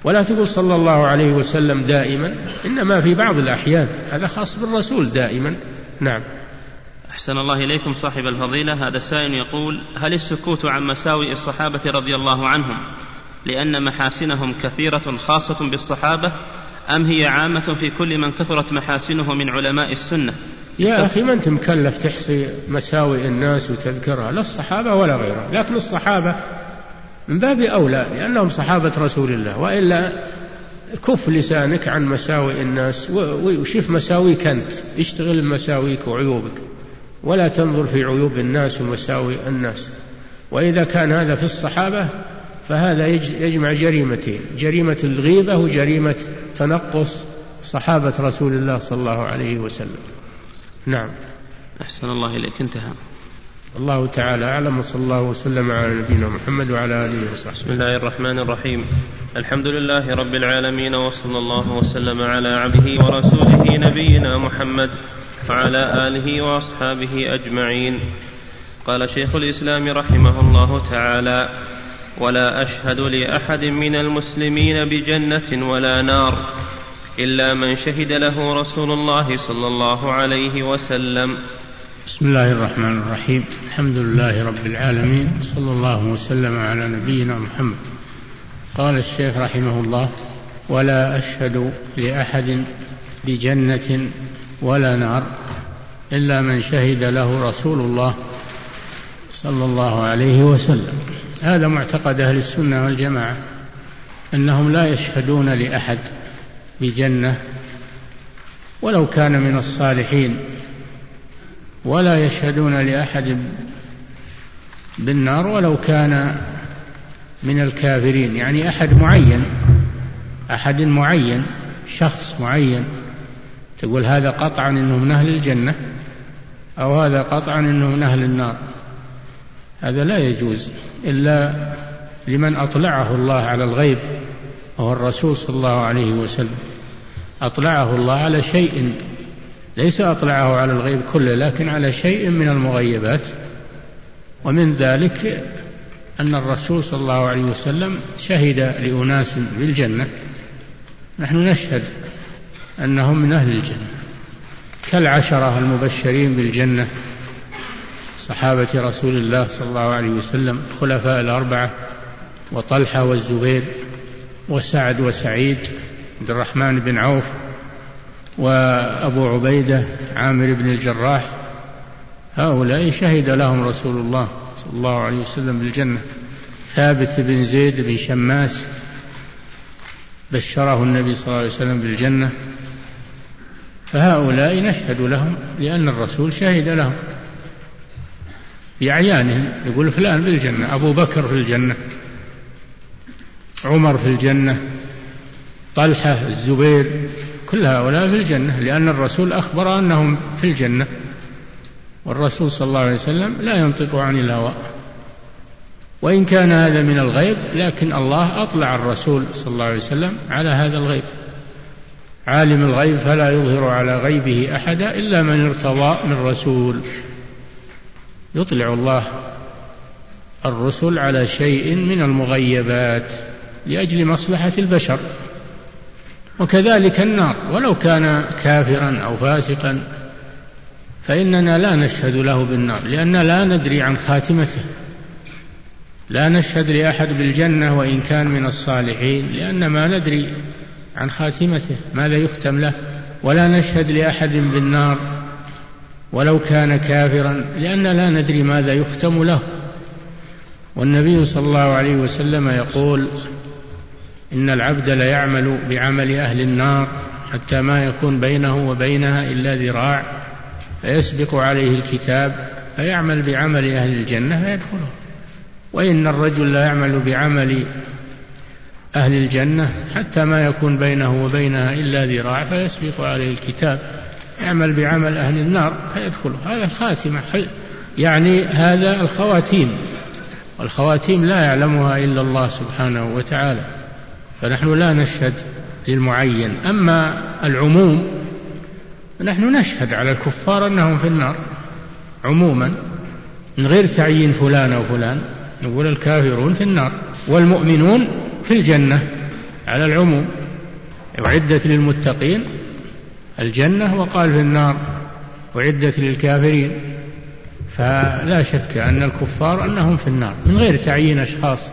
ولا تقول صلى الله عليه وسلم دائما إنما في بعض الأحيان. هذا خاص بالرسول دائما. نعم. أحسن الله إليكم صاحب الفضيلة. هذا سائل يقول هل السكوت عن مساوئ الصحابة رضي الله عنهم؟ لأن محاسنهم كثيرة خاصة بالصحابة أم هي عامة في كل من كثرت محاسنه من علماء السنة؟ يا أخي ما أنت مكلف تحصي مساوئ الناس وتذكرها لا الصحابة ولا غيرهم لكن الصحابة من باب أولى لأنهم صحابة رسول الله وإلا كف لسانك عن مساوئ الناس وشوف مساويك أنت اشتغل بمساويك وعيوبك ولا تنظر في عيوب الناس ومساوئ الناس. وإذا كان هذا في الصحابة فهذا يجمع جريمتين جريمة الغيبة وجريمة تنقص صحابة رسول الله صلى الله عليه وسلم. نعم. أحسن الله إليك انتهى. الله تعالى أعلم وصلى الله وسلم على نبينا محمد وعلى آله وصحبه. بسم الله الرحمن الرحيم. الحمد لله رب العالمين وصلى الله وسلم على عبده ورسوله نبينا محمد وعلى آله وأصحابه أجمعين. قال شيخ الإسلام رحمه الله تعالى ولا أشهد لأحد من المسلمين بجنة ولا نار إلا من شهد له رسول الله صلى الله عليه وسلم بسم الله الرحمن الرحيم. الحمد لله رب العالمين صلى الله وسلم على نبينا محمد. قال الشيخ رحمه الله ولا أشهد لأحد بجنة ولا نار إلا من شهد له رسول الله صلى الله عليه وسلم. هذا معتقد أهل السنة والجماعة أنهم لا يشهدون لأحد بجنة ولو كان من الصالحين. ولا يشهدون لأحد بالنار ولو كان من الكافرين. يعني أحد معين أحد معين شخص معين. تقول هذا قطعا انه من أهل الجنة أو هذا قطعا انه من أهل النار. هذا لا يجوز إلا لمن أطلعه الله على الغيب وهو الرسول صلى الله عليه وسلم. أطلعه الله على شيء ليس أطلعه على الغيب كله لكن على شيء من المغيبات. ومن ذلك أن الرسول صلى الله عليه وسلم شهد لأناس بالجنة. نحن نشهد أنهم من أهل الجنة كالعشرة المبشرين بالجنة. صحابة رسول الله صلى الله عليه وسلم الخلفاء الأربعة وطلحة والزبير وسعد وسعيد عبد الرحمن بن عوف وأبو عبيدة عامر بن الجراح هؤلاء شهد لهم رسول الله صلى الله عليه وسلم بالجنة. ثابت بن زيد بن شماس بشره النبي صلى الله عليه وسلم بالجنة. فهؤلاء نشهد لهم لأن الرسول شهد لهم بأعيانهم. يقول فلان بالجنة أبو بكر في الجنة عمر في الجنة طلحة الزبير كل هؤلاء في الجنة لأن الرسول أخبر أنهم في الجنة. والرسول صلى الله عليه وسلم لا ينطق عن الهوى. وإن كان هذا من الغيب لكن الله أطلع الرسول صلى الله عليه وسلم على هذا الغيب. عالم الغيب فلا يظهر على غيبه أحدا إلا من ارتضى من رسول. يطلع الله الرسل على شيء من المغيبات لأجل مصلحة البشر. وكذلك النار. ولو كان كافرا أو فاسقا فإننا لا نشهد له بالنار لأن لا ندري عن خاتمته. لا نشهد لأحد بالجنة وإن كان من الصالحين لأن ما ندري عن خاتمته ماذا يختم له. ولا نشهد لأحد بالنار ولو كان كافرا لأن لا ندري ماذا يختم له. والنبي صلى الله عليه وسلم يقول إن العبد ليعمل بعمل أهل النار حتى ما يكون بينه وبينها إلا ذراع. فيسبق عليه الكتاب فيعمل بعمل أهل الجنة فيدخله. وإن الرجل لا يعمل بعمل أهل الجنة حتى ما يكون بينه وبينها إلا ذراع فيسبق عليه الكتاب. يعمل بعمل أهل النار فيدخله. هذا الخاتمة يعني هذا الخواتيم. والخواتيم لا يعلمها إلا الله سبحانه وتعالى. فنحن لا نشهد للمعين. أما العموم نحن نشهد على الكفار أنهم في النار. عموما من غير تعيين فلان أو فلان نقول الكافرون في النار والمؤمنون في الجنة على العموم. أعدت للمتقين الجنة وقال في النار. أعدت للكافرين. فلا شك أن الكفار أنهم في النار من غير تعيين أشخاص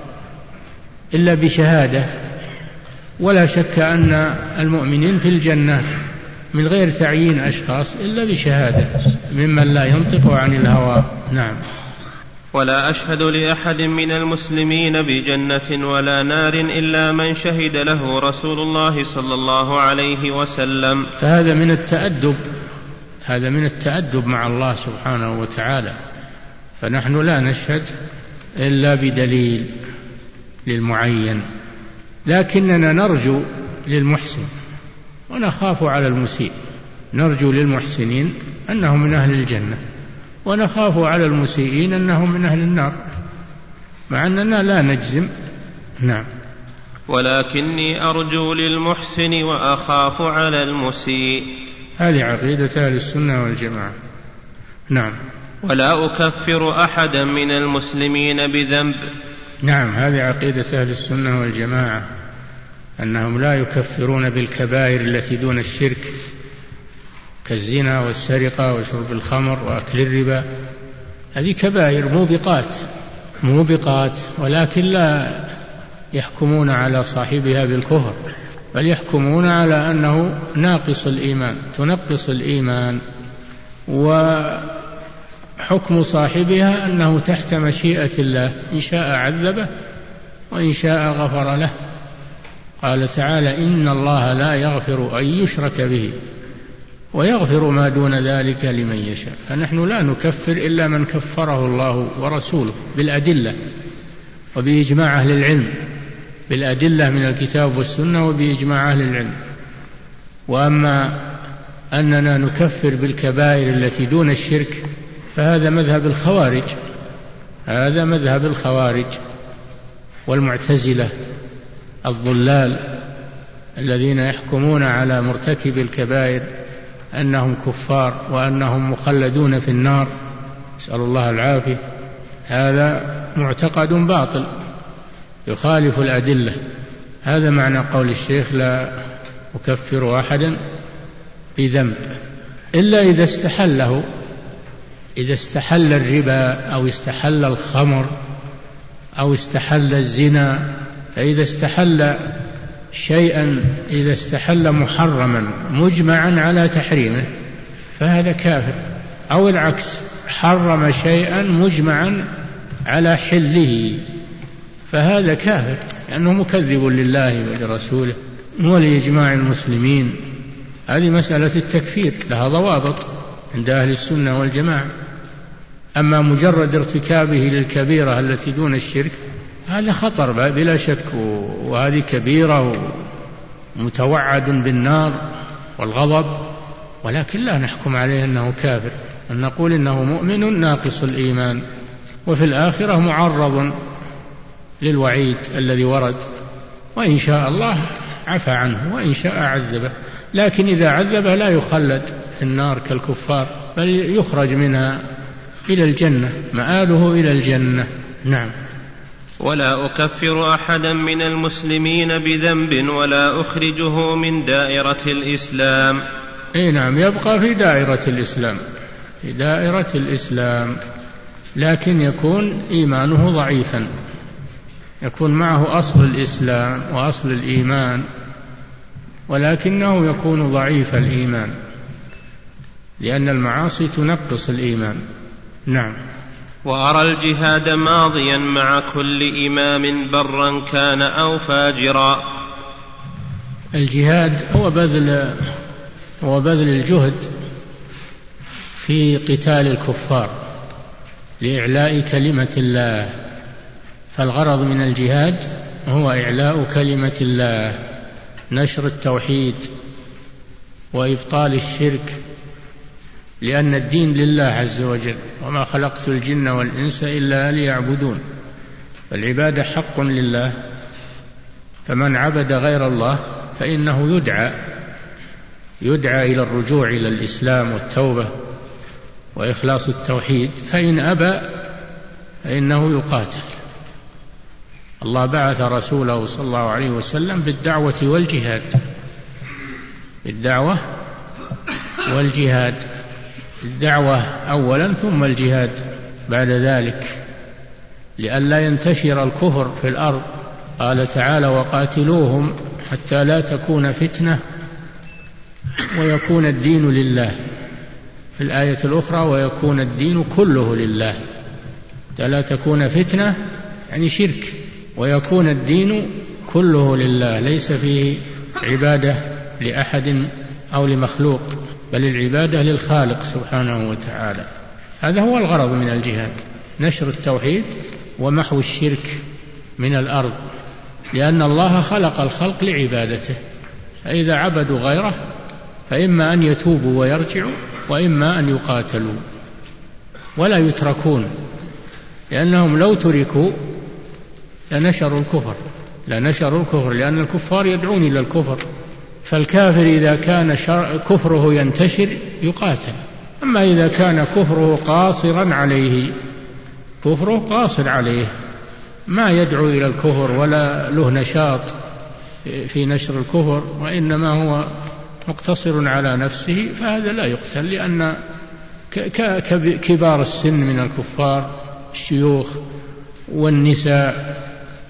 إلا بشهادة ولا شك أن المؤمنين في الجنة من غير تعيين أشخاص إلا بشهادة ممن لا ينطق عن الهوى. نعم. ولا أشهد لأحد من المسلمين بجنة ولا نار إلا من شهد له رسول الله صلى الله عليه وسلم. فهذا من التأدب هذا من التأدب مع الله سبحانه وتعالى. فنحن لا نشهد إلا بدليل للمعين. لكننا نرجو للمحسن ونخاف على المسيء. نرجو للمحسنين أنهم من أهل الجنة ونخاف على المسيئين أنهم من أهل النار مع أننا لا نجزم. نعم. ولكني أرجو للمحسن وأخاف على المسيء. هذه عقيدة أهل السنة والجماعة. نعم. ولا أكفر أحدا من المسلمين بذنب. نعم هذه عقيدة أهل السنة والجماعة أنهم لا يكفرون بالكبائر التي دون الشرك كالزنا والسرقة وشرب الخمر وأكل الربا. هذه كبائر موبقات موبقات ولكن لا يحكمون على صاحبها بالكفر بل يحكمون على أنه ناقص الإيمان تنقص الإيمان وحكم صاحبها أنه تحت مشيئة الله إن شاء عذبه وإن شاء غفر له. قال تعالى إن الله لا يغفر أن يشرك به ويغفر ما دون ذلك لمن يشاء. فنحن لا نكفر إلا من كفره الله ورسوله بالأدلة وبإجماع أهل العلم بالأدلة من الكتاب والسنة وبإجماع أهل العلم. وأما أننا نكفر بالكبائر التي دون الشرك فهذا مذهب الخوارج. هذا مذهب الخوارج والمعتزلة الضلال الذين يحكمون على مرتكب الكبائر أنهم كفار وأنهم مخلدون في النار. نسأل الله العافية. هذا معتقد باطل يخالف الأدلة. هذا معنى قول الشيخ لا أكفر أحدا بذنب إلا إذا استحله. إذا استحل الربا أو استحل الخمر أو استحل الزنا فإذا استحل شيئا إذا استحل محرما مجمعا على تحريمه فهذا كافر. أو العكس حرم شيئا مجمعا على حله فهذا كافر لأنه مكذب لله ولرسوله ولإجماع المسلمين. هذه مسألة التكفير لها ضوابط عند أهل السنة والجماعة. أما مجرد ارتكابه للكبيرة التي دون الشرك هذا خطر بلا شك وهذه كبيرة متوعد بالنار والغضب ولكن لا نحكم عليه أنه كافر أن نقول إنه مؤمن ناقص الإيمان وفي الآخرة معرض للوعيد الذي ورد وإن شاء الله عفى عنه وإن شاء عذبه لكن إذا عذبه لا يخلد في النار كالكفار بل يخرج منها إلى الجنة مآله إلى الجنة. نعم. ولا أكفر أحدا من المسلمين بذنب ولا أخرجه من دائرة الإسلام. أي نعم يبقى في دائرة الإسلام في دائرة الإسلام. لكن يكون إيمانه ضعيفا يكون معه أصل الإسلام وأصل الإيمان ولكنه يكون ضعيف الإيمان لأن المعاصي تنقص الإيمان. نعم. وأرى الجهاد ماضيا مع كل إمام برا كان أو فاجرا. الجهاد هو بذل هو بذل الجهد في قتال الكفار لإعلاء كلمة الله. فالغرض من الجهاد هو إعلاء كلمة الله نشر التوحيد وإبطال الشرك لأن الدين لله عز وجل وما خلقت الجن والإنس إلا ليعبدون. فالعبادة حق لله فمن عبد غير الله فإنه يدعى يدعى إلى الرجوع إلى الإسلام والتوبة وإخلاص التوحيد فإن أبى فإنه يقاتل. الله بعث رسوله صلى الله عليه وسلم بالدعوة والجهاد. بالدعوة والجهاد. الدعوة أولا ثم الجهاد بعد ذلك لئلا ينتشر الكفر في الأرض. قال تعالى وقاتلوهم حتى لا تكون فتنة ويكون الدين لله. في الآية الأخرى ويكون الدين كله لله. حتى لا تكون فتنة يعني شرك. ويكون الدين كله لله ليس فيه عبادة لأحد أو لمخلوق. بل العبادة للخالق سبحانه وتعالى. هذا هو الغرض من الجهاد نشر التوحيد ومحو الشرك من الأرض لأن الله خلق الخلق لعبادته. فإذا عبدوا غيره فإما أن يتوبوا ويرجعوا وإما أن يقاتلوا. ولا يتركون لأنهم لو تركوا لنشروا الكفر. لنشروا الكفر لأن الكفار يدعون إلى الكفر. فالكافر إذا كان كفره ينتشر يقاتل. أما إذا كان كفره قاصرا عليه كفره قاصر عليه. ما يدعو إلى الكفر ولا له نشاط في نشر الكفر وإنما هو مقتصر على نفسه فهذا لا يقتل لأن كبار السن من الكفار الشيوخ والنساء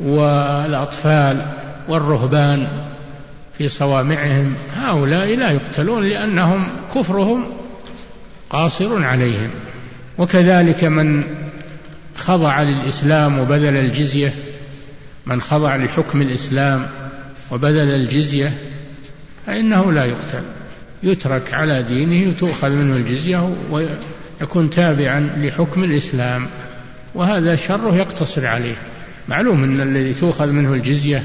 والأطفال والرهبان في صوامعهم هؤلاء لا يقتلون لأنهم كفرهم قاصر عليهم. وكذلك من خضع للإسلام وبذل الجزية من خضع لحكم الإسلام وبذل الجزية فإنه لا يقتل. يترك على دينه وتؤخذ منه الجزية ويكون تابعا لحكم الإسلام. وهذا شره يقتصر عليه. معلوم أن الذي تؤخذ منه الجزية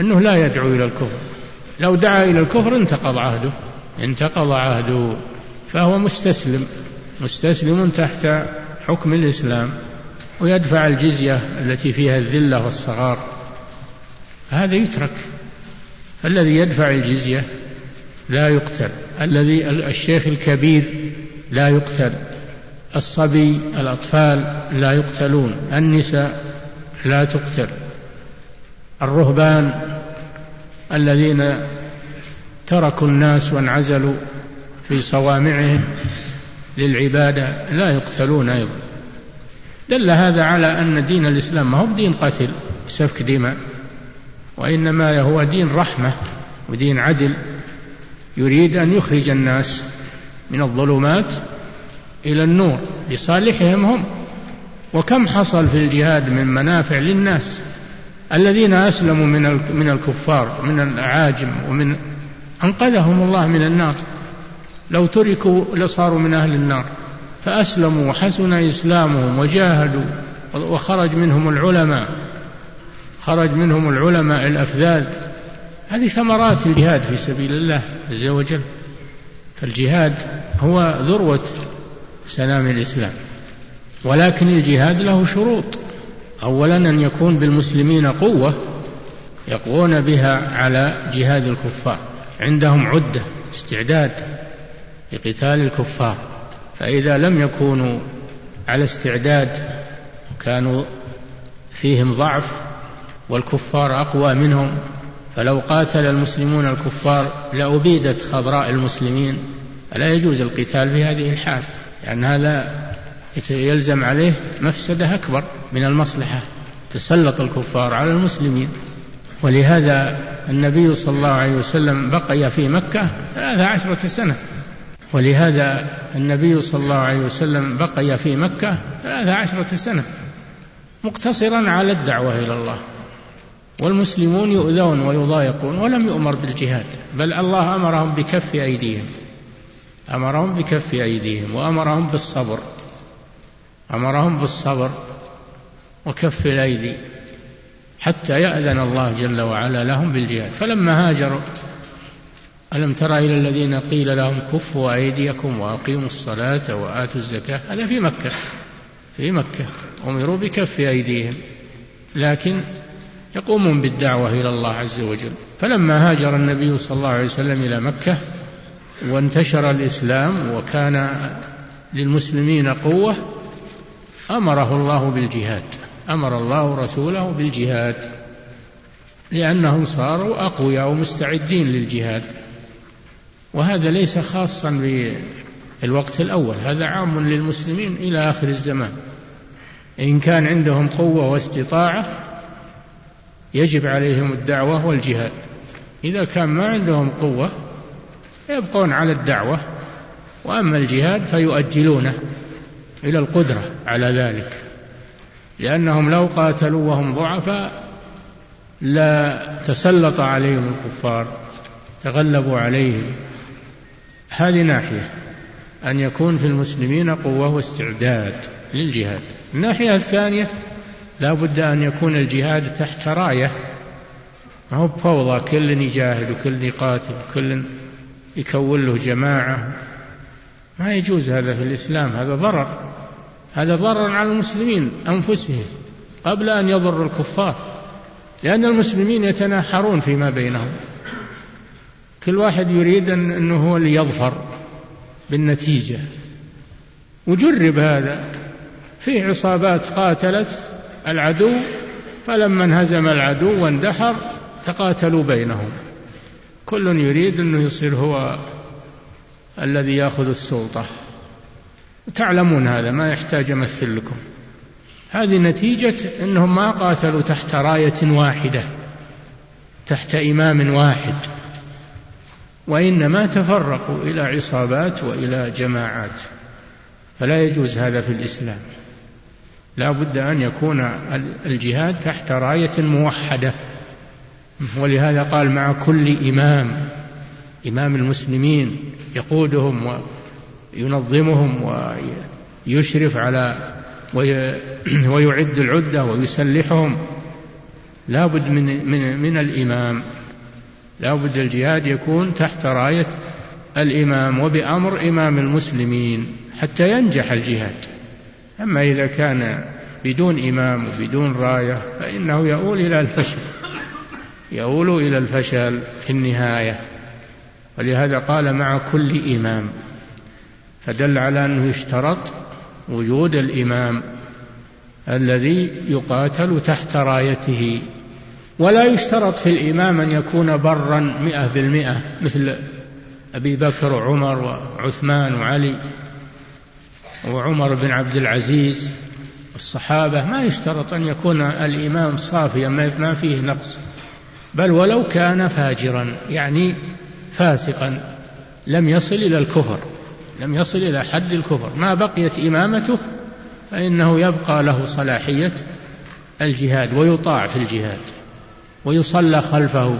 أنه لا يدعو إلى الكفر. لو دعا إلى الكفر انتقض عهده انتقض عهده فهو مستسلم مستسلم تحت حكم الإسلام ويدفع الجزية التي فيها الذلة والصغار. هذا يترك. فالذي يدفع الجزية لا يقتل. الذي الشيخ الكبير لا يقتل. الصبي الأطفال لا يقتلون. النساء لا تقتل. الرهبان الذين تركوا الناس وانعزلوا في صوامعهم للعبادة لا يقتلون أيضا. دل هذا على أن دين الإسلام ما هو دين قتل سفك دماء وإنما هو دين رحمة ودين عدل يريد أن يخرج الناس من الظلمات إلى النور لصالحهم هم. وكم حصل في الجهاد من منافع للناس؟ الذين أسلموا من من الكفار من الأعاجم ومن أنقذهم الله من النار. لو تركوا لصاروا من أهل النار. فأسلموا وحسن إسلامهم وجاهدوا وخرج منهم العلماء. خرج منهم العلماء الأفذاذ. هذه ثمرات الجهاد في سبيل الله عز وجل. فالجهاد هو ذروة سلام الإسلام. ولكن الجهاد له شروط. أولا أن يكون بالمسلمين قوة يقوون بها على جهاد الكفار عندهم عدة استعداد لقتال الكفار فإذا لم يكونوا على استعداد كانوا فيهم ضعف والكفار أقوى منهم فلو قاتل المسلمون الكفار لأبيدت خضراء المسلمين فلا يجوز القتال في هذه الحال لأن هذا يلزم عليه مفسدة أكبر من المصلحة تسلط الكفار على المسلمين. ولهذا النبي صلى الله عليه وسلم بقي في مكة ثلاث عشرة سنة. ولهذا النبي صلى الله عليه وسلم بقي في مكة ثلاث عشرة سنة مقتصرا على الدعوة إلى الله. والمسلمون يؤذون ويضايقون ولم يؤمر بالجهاد بل الله أمرهم بكف أيديهم. أمرهم بكف أيديهم وأمرهم بالصبر. أمرهم بالصبر وكف الأيدي حتى يأذن الله جل وعلا لهم بالجهاد. فلما هاجروا ألم تر إلى الذين قيل لهم كفوا أيديكم وأقيموا الصلاة وآتوا الزكاة؟ هذا في مكة في مكة. أمروا بكف أيديهم لكن يقومون بالدعوة إلى الله عز وجل. فلما هاجر النبي صلى الله عليه وسلم إلى مكة وانتشر الإسلام وكان للمسلمين قوة أمره الله بالجهاد أمر الله رسوله بالجهاد لأنهم صاروا أقوياء ومستعدين للجهاد. وهذا ليس خاصا بالوقت الأول هذا عام للمسلمين إلى آخر الزمان. إن كان عندهم قوة واستطاعة يجب عليهم الدعوة والجهاد. إذا كان ما عندهم قوة يبقون على الدعوة. وأما الجهاد فيؤجلونه. إلى القدرة على ذلك. لأنهم لو قاتلوا وهم ضعفاء لا تسلط عليهم الكفار تغلبوا عليهم. هذه ناحية أن يكون في المسلمين قوة واستعداد للجهاد. الناحية الثانية لا بد أن يكون الجهاد تحت راية. ما هو بفوضى كل يجاهد وكل يقاتل وكل يكون له جماعة. ما يجوز هذا في الإسلام هذا ضرر. هذا ضرر على المسلمين أنفسهم قبل أن يضر الكفار لأن المسلمين يتناحرون فيما بينهم. كل واحد يريد أن أنه هو اللي يظفر بالنتيجة. وجرب هذا. في عصابات قاتلت العدو فلما انهزم العدو واندحر تقاتلوا بينهم. كل يريد أنه يصير هو الذي ياخذ السلطة. تعلمون هذا ما يحتاج أمثل لكم. هذه نتيجة أنهم ما قاتلوا تحت راية واحدة تحت إمام واحد وإنما تفرقوا إلى عصابات وإلى جماعات. فلا يجوز هذا في الإسلام. لا بد أن يكون الجهاد تحت راية موحدة. ولهذا قال مع كل إمام إمام المسلمين يقودهم وينظمهم ويشرف على ويعد العدة ويسلحهم. لا بد من, من, من الإمام. لا بد الجهاد يكون تحت راية الإمام وبأمر إمام المسلمين حتى ينجح الجهاد. أما إذا كان بدون إمام وبدون راية فإنه يؤول إلى الفشل. يؤول إلى الفشل في النهاية. ولهذا قال مع كل إمام فدل على أنه يشترط وجود الإمام الذي يقاتل تحت رايته. ولا يشترط في الإمام أن يكون برا مئة بالمئة مثل أبي بكر وعمر وعثمان وعلي وعمر بن عبد العزيز الصحابة ما يشترط أن يكون الإمام صافيا ما فيه نقص بل ولو كان فاجرا. يعني فاسقا لم يصل إلى الكفر لم يصل إلى حد الكفر. ما بقيت إمامته فإنه يبقى له صلاحية الجهاد ويطاع في الجهاد ويصلى خلفه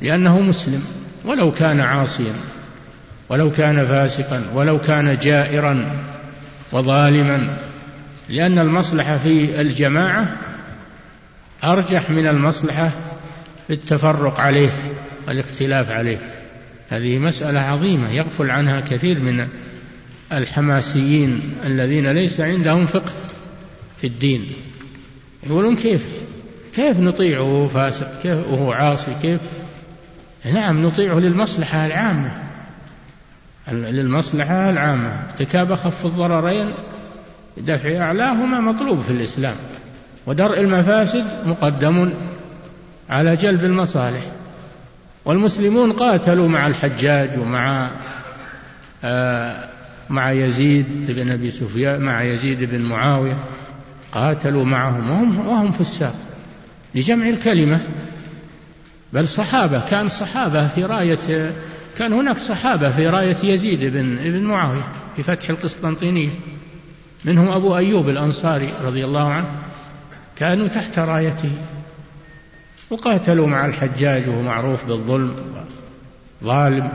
لأنه مسلم ولو كان عاصيا ولو كان فاسقا ولو كان جائرا وظالما. لأن المصلحة في الجماعة أرجح من المصلحة في التفرق عليه والاختلاف عليه. هذه مسألة عظيمة يغفل عنها كثير من الحماسيين الذين ليس عندهم فقه في الدين. يقولون كيف؟ كيف نطيعه وهو فاسق؟ كيف وهو عاصي؟ كيف؟ نعم نطيعه للمصلحة العامة. للمصلحة العامة. ارتكاب أخف الضررين دفع أعلاهما مطلوب في الإسلام ودرء المفاسد مقدم على جلب المصالح. والمسلمون قاتلوا مع الحجاج ومع آه مع يزيد بن أبي سفيان مع يزيد بن معاوية قاتلوا معهم وهم وهم فساق لجمع الكلمة. بل صحابة كان صحابة في راية كان هناك صحابة في راية يزيد بن ابن معاوية في فتح القسطنطينية. منهم أبو أيوب الأنصاري رضي الله عنه كانوا تحت رايته. وقاتلوا مع الحجاج وهو معروف بالظلم. ظالم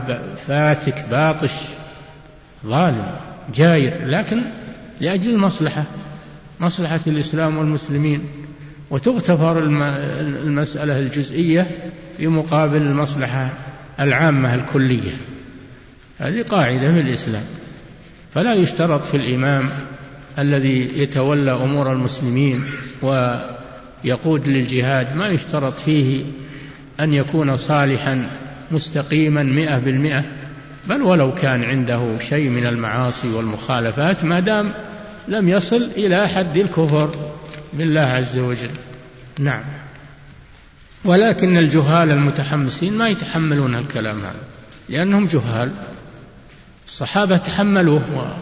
فاتك باطش ظالم جاير. لكن لأجل المصلحة مصلحة الإسلام والمسلمين. وتغتفر المسألة الجزئية في مقابل المصلحة العامة الكلية. هذه قاعدة في الإسلام. فلا يشترط في الإمام الذي يتولى أمور المسلمين و يقود للجهاد ما يشترط فيه أن يكون صالحا مستقيما مئة بالمئة بل ولو كان عنده شيء من المعاصي والمخالفات ما دام لم يصل إلى حد الكفر بالله عز وجل. نعم. ولكن الجهال المتحمسين ما يتحملون الكلام هذا لأنهم جهال. الصحابة تحملوه.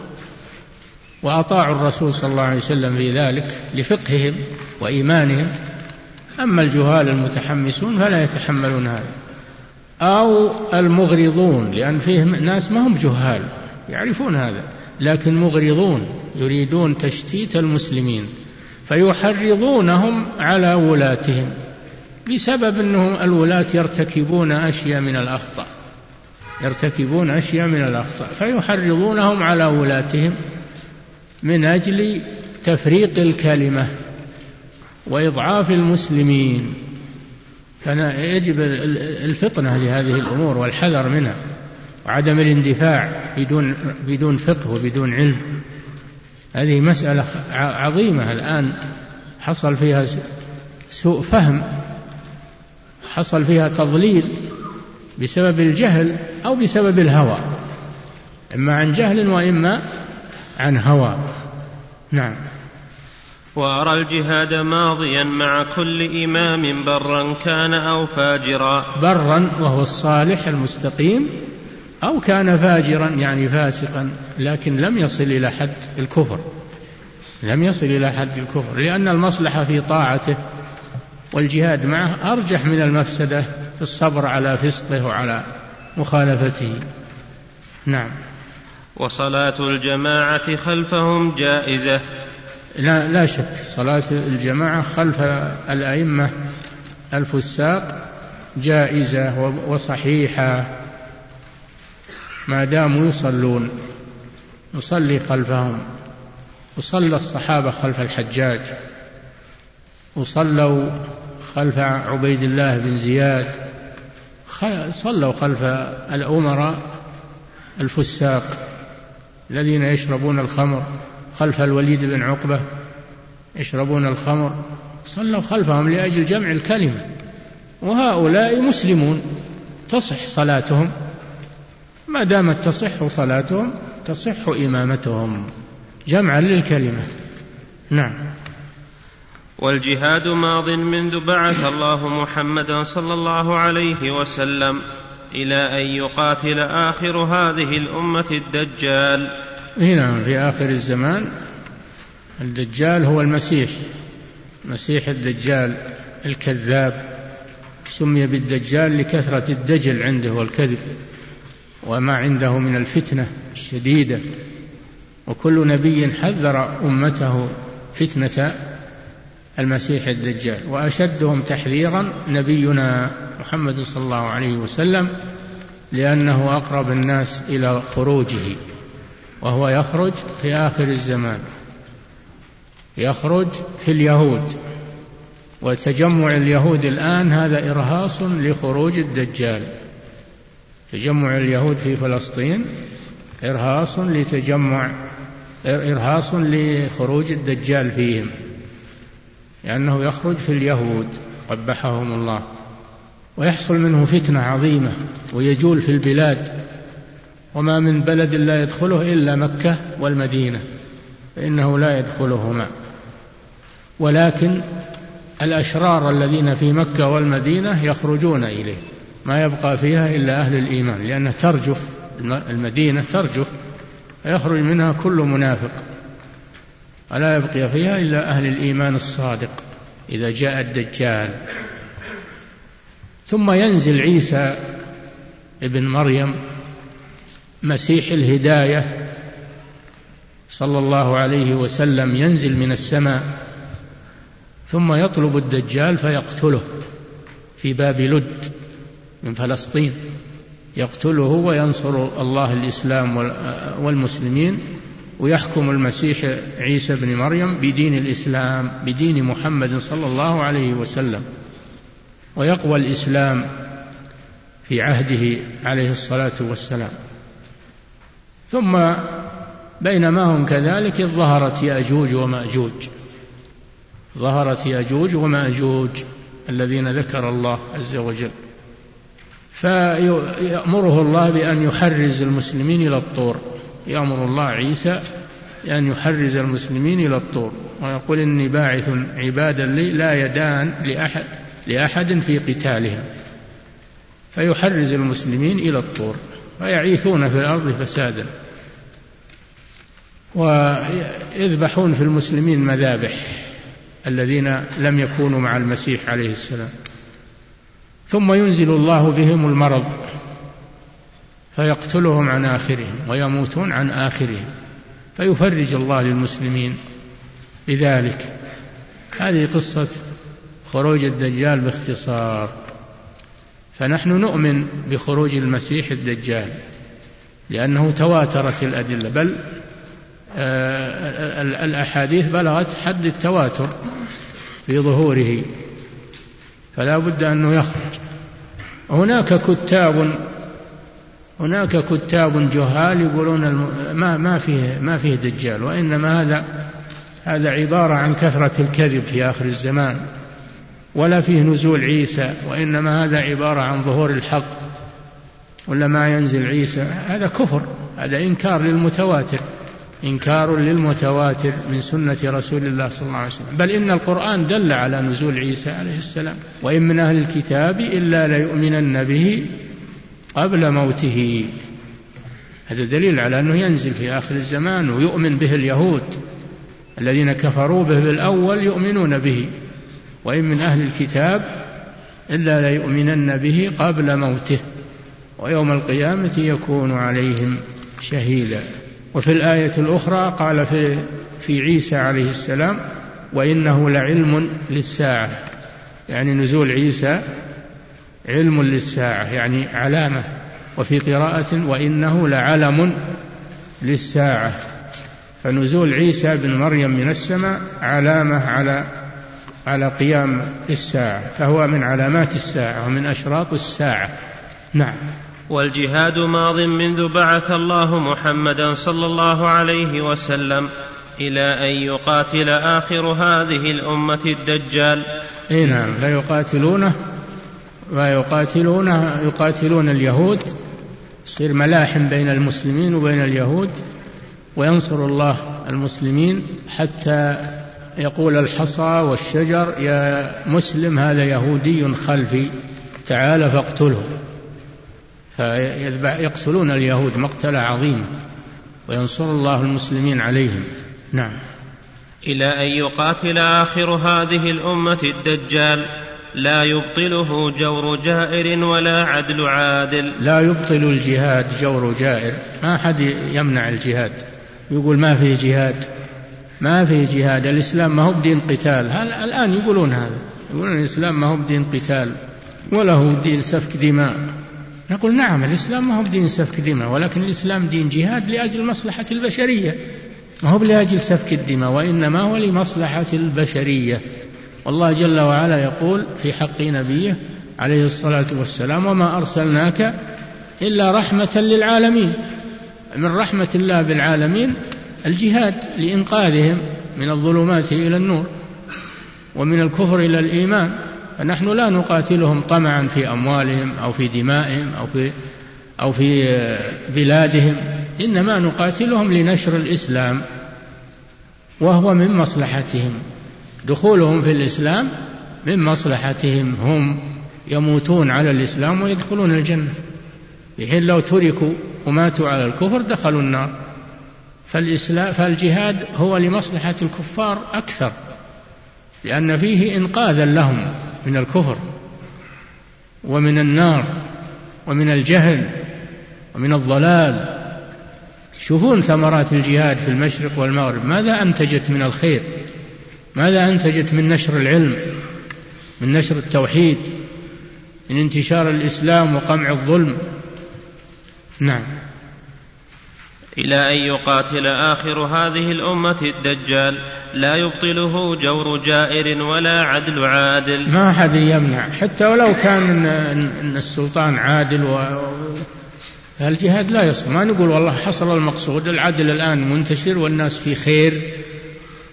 وأطاعوا الرسول صلى الله عليه وسلم في ذلك لفقههم وإيمانهم. أما الجهال المتحمسون فلا يتحملون هذا. أو المغرضون لأن فيه ناس ما هم جهال يعرفون هذا لكن مغرضون يريدون تشتيت المسلمين فيحرضونهم على ولاتهم بسبب أنهم الولاة يرتكبون أشياء من الأخطاء يرتكبون أشياء من الأخطاء فيحرضونهم على ولاتهم. من أجل تفريق الكلمة وإضعاف المسلمين. فيجب الفطنة لهذه الأمور والحذر منها وعدم الاندفاع بدون بدون فقه وبدون علم. هذه مسألة عظيمة الآن. حصل فيها سوء فهم. حصل فيها تضليل بسبب الجهل أو بسبب الهوى. إما عن جهل وإما عن هوى. نعم. وأرى الجهاد ماضيا مع كل إمام برا كان أو فاجرا. برا وهو الصالح المستقيم أو كان فاجرا يعني فاسقا لكن لم يصل إلى حد الكفر. لم يصل إلى حد الكفر لأن المصلحة في طاعته والجهاد معه أرجح من المفسدة في الصبر على فسقه وعلى مخالفته. نعم. وصلاة الجماعة خلفهم جائزة. لا, لا شك صلاة الجماعة خلف الأئمة الفساق جائزة وصحيحة. ما داموا يصلون نصلي خلفهم. وصلى الصحابة خلف الحجاج. وصلوا خلف عبيد الله بن زياد. صلوا خلف الأمراء الفساق. الذين يشربون الخمر خلف الوليد بن عقبة يشربون الخمر صلوا خلفهم لأجل جمع الكلمة. وهؤلاء مسلمون تصح صلاتهم. ما دامت تصح صلاتهم تصح إمامتهم. جمعا للكلمة. نعم. والجهاد ماض منذ بعث الله محمدا صلى الله عليه وسلم. إلى أن يقاتل آخر هذه الأمة الدجال. هنا في آخر الزمان الدجال هو المسيح. مسيح الدجال الكذاب. سمي بالدجال لكثرة الدجل عنده والكذب وما عنده من الفتنة الشديدة. وكل نبي حذر أمته فتنة المسيح الدجال. وأشدهم تحذيرا نبينا محمد صلى الله عليه وسلم لأنه أقرب الناس إلى خروجه وهو يخرج في آخر الزمان. يخرج في اليهود. وتجمع اليهود الآن هذا إرهاص لخروج الدجال. تجمع اليهود في فلسطين إرهاص لتجمع إرهاص لخروج الدجال فيهم. لأنه يخرج في اليهود قبحهم الله ويحصل منه فتنة عظيمة ويجول في البلاد. وما من بلد لا يدخله إلا مكة والمدينة فإنه لا يدخلهما. ولكن الأشرار الذين في مكة والمدينة يخرجون إليه ما يبقى فيها إلا أهل الإيمان لأنها ترجف المدينة ترجف فيخرج منها كل منافق. ولا يبقي فيها إلا أهل الإيمان الصادق إذا جاء الدجال. ثم ينزل عيسى ابن مريم مسيح الهداية صلى الله عليه وسلم ينزل من السماء ثم يطلب الدجال فيقتله في باب لد من فلسطين يقتله وينصر الله الإسلام والمسلمين. ويحكم المسيح عيسى بن مريم بدين الإسلام بدين محمد صلى الله عليه وسلم. ويقوى الإسلام في عهده عليه الصلاة والسلام. ثم بينما هم كذلك ظهرت يأجوج ومأجوج. ظهرت يأجوج ومأجوج الذين ذكر الله عز وجل. فيأمره الله بأن يحرز المسلمين إلى الطور. يأمر الله عيسى بأن يحرز المسلمين إلى الطور ويقول إني باعث عبادا لي لا يدان لأحد لأحد في قتالهم. فيحرز المسلمين إلى الطور ويعيثون في الأرض فسادا. ويذبحون في المسلمين مذابح الذين لم يكونوا مع المسيح عليه السلام. ثم ينزل الله بهم المرض فيقتلهم عن آخرهم ويموتون عن آخرهم فيفرج الله للمسلمين بذلك. هذه قصة خروج الدجال باختصار. فنحن نؤمن بخروج المسيح الدجال لأنه تواترت الأدلة بل آه، الأحاديث بلغت حد التواتر في ظهوره فلا بد أنه يخرج هناك كتاب هناك كتاب جهال يقولون ما ما فيه ما فيه دجال وإنما هذا هذا عبارة عن كثرة الكذب في آخر الزمان ولا فيه نزول عيسى وإنما هذا عبارة عن ظهور الحق ولا ما ينزل عيسى هذا كفر هذا إنكار للمتواتر إنكار للمتواتر من سنة رسول الله صلى الله عليه وسلم. بل إن القرآن دل على نزول عيسى عليه السلام وإن من أهل الكتاب إلا ليؤمنن به قبل موته. هذا دليل على أنه ينزل في آخر الزمان ويؤمن به اليهود. الذين كفروا به بالأول يؤمنون به. وإن من أهل الكتاب إلا ليؤمنن به قبل موته. ويوم القيامة يكون عليهم شهيدا. وفي الآية الأخرى قال في في عيسى عليه السلام وإنه لعلم للساعة. يعني نزول عيسى علم للساعة يعني علامة وفي قراءة وإنه لعلم للساعة. فنزول عيسى بن مريم من السماء علامة على على قيام الساعة فهو من علامات الساعة ومن أشراط الساعة. نعم. والجهاد ماض منذ بعث الله محمدا صلى الله عليه وسلم إلى أن يقاتل آخر هذه الأمة الدجال. إي نعم فيقاتلونه ويقاتلون يقاتلون اليهود يصير ملاحم بين المسلمين وبين اليهود وينصر الله المسلمين حتى يقول الحصى والشجر يا مسلم هذا يهودي خلفي تعال فاقتله. فيقتلون اليهود مقتلة عظيمة وينصر الله المسلمين عليهم. نعم. إلى أن يقاتل آخر هذه الأمة الدجال. لا يبطله جور جائر ولا عدل عادل. لا يبطل الجهاد جور جائر. ما أحد يمنع الجهاد. يقول ما في جهاد. ما في جهاد. الإسلام ما هو بدين قتال. الآن يقولون هذا. يقولون الإسلام ما هو بدين قتال. ولا هو دين سفك دماء. نقول نعم الإسلام ما هو بدين سفك دماء ولكن الإسلام دين جهاد لأجل مصلحة البشرية. ما هو لأجل سفك الدماء وإنما هو لمصلحة البشرية. والله جل وعلا يقول في حق نبيه عليه الصلاة والسلام وما أرسلناك إلا رحمة للعالمين. من رحمة الله بالعالمين الجهاد لإنقاذهم من الظلمات إلى النور ومن الكفر إلى الإيمان. فنحن لا نقاتلهم طمعا في أموالهم أو في دمائهم أو في أو في بلادهم. إنما نقاتلهم لنشر الإسلام وهو من مصلحتهم. دخولهم في الإسلام من مصلحتهم هم يموتون على الإسلام ويدخلون الجنة. بحين لو تركوا وماتوا على الكفر دخلوا النار. فالإسلام فالجهاد هو لمصلحة الكفار أكثر لأن فيه إنقاذا لهم من الكفر ومن النار ومن الجهل ومن الضلال. شوفون ثمرات الجهاد في المشرق والمغرب ماذا أنتجت من الخير؟ ماذا أنتجت من نشر العلم من نشر التوحيد من انتشار الإسلام وقمع الظلم؟ نعم. إلى أن يقاتل آخر هذه الأمة الدجال لا يبطله جور جائر ولا عدل عادل. ما أحد يمنع حتى ولو كان إن السلطان عادل و الجهاد لا يصل ما نقول والله حصل المقصود العدل الآن منتشر والناس في خير.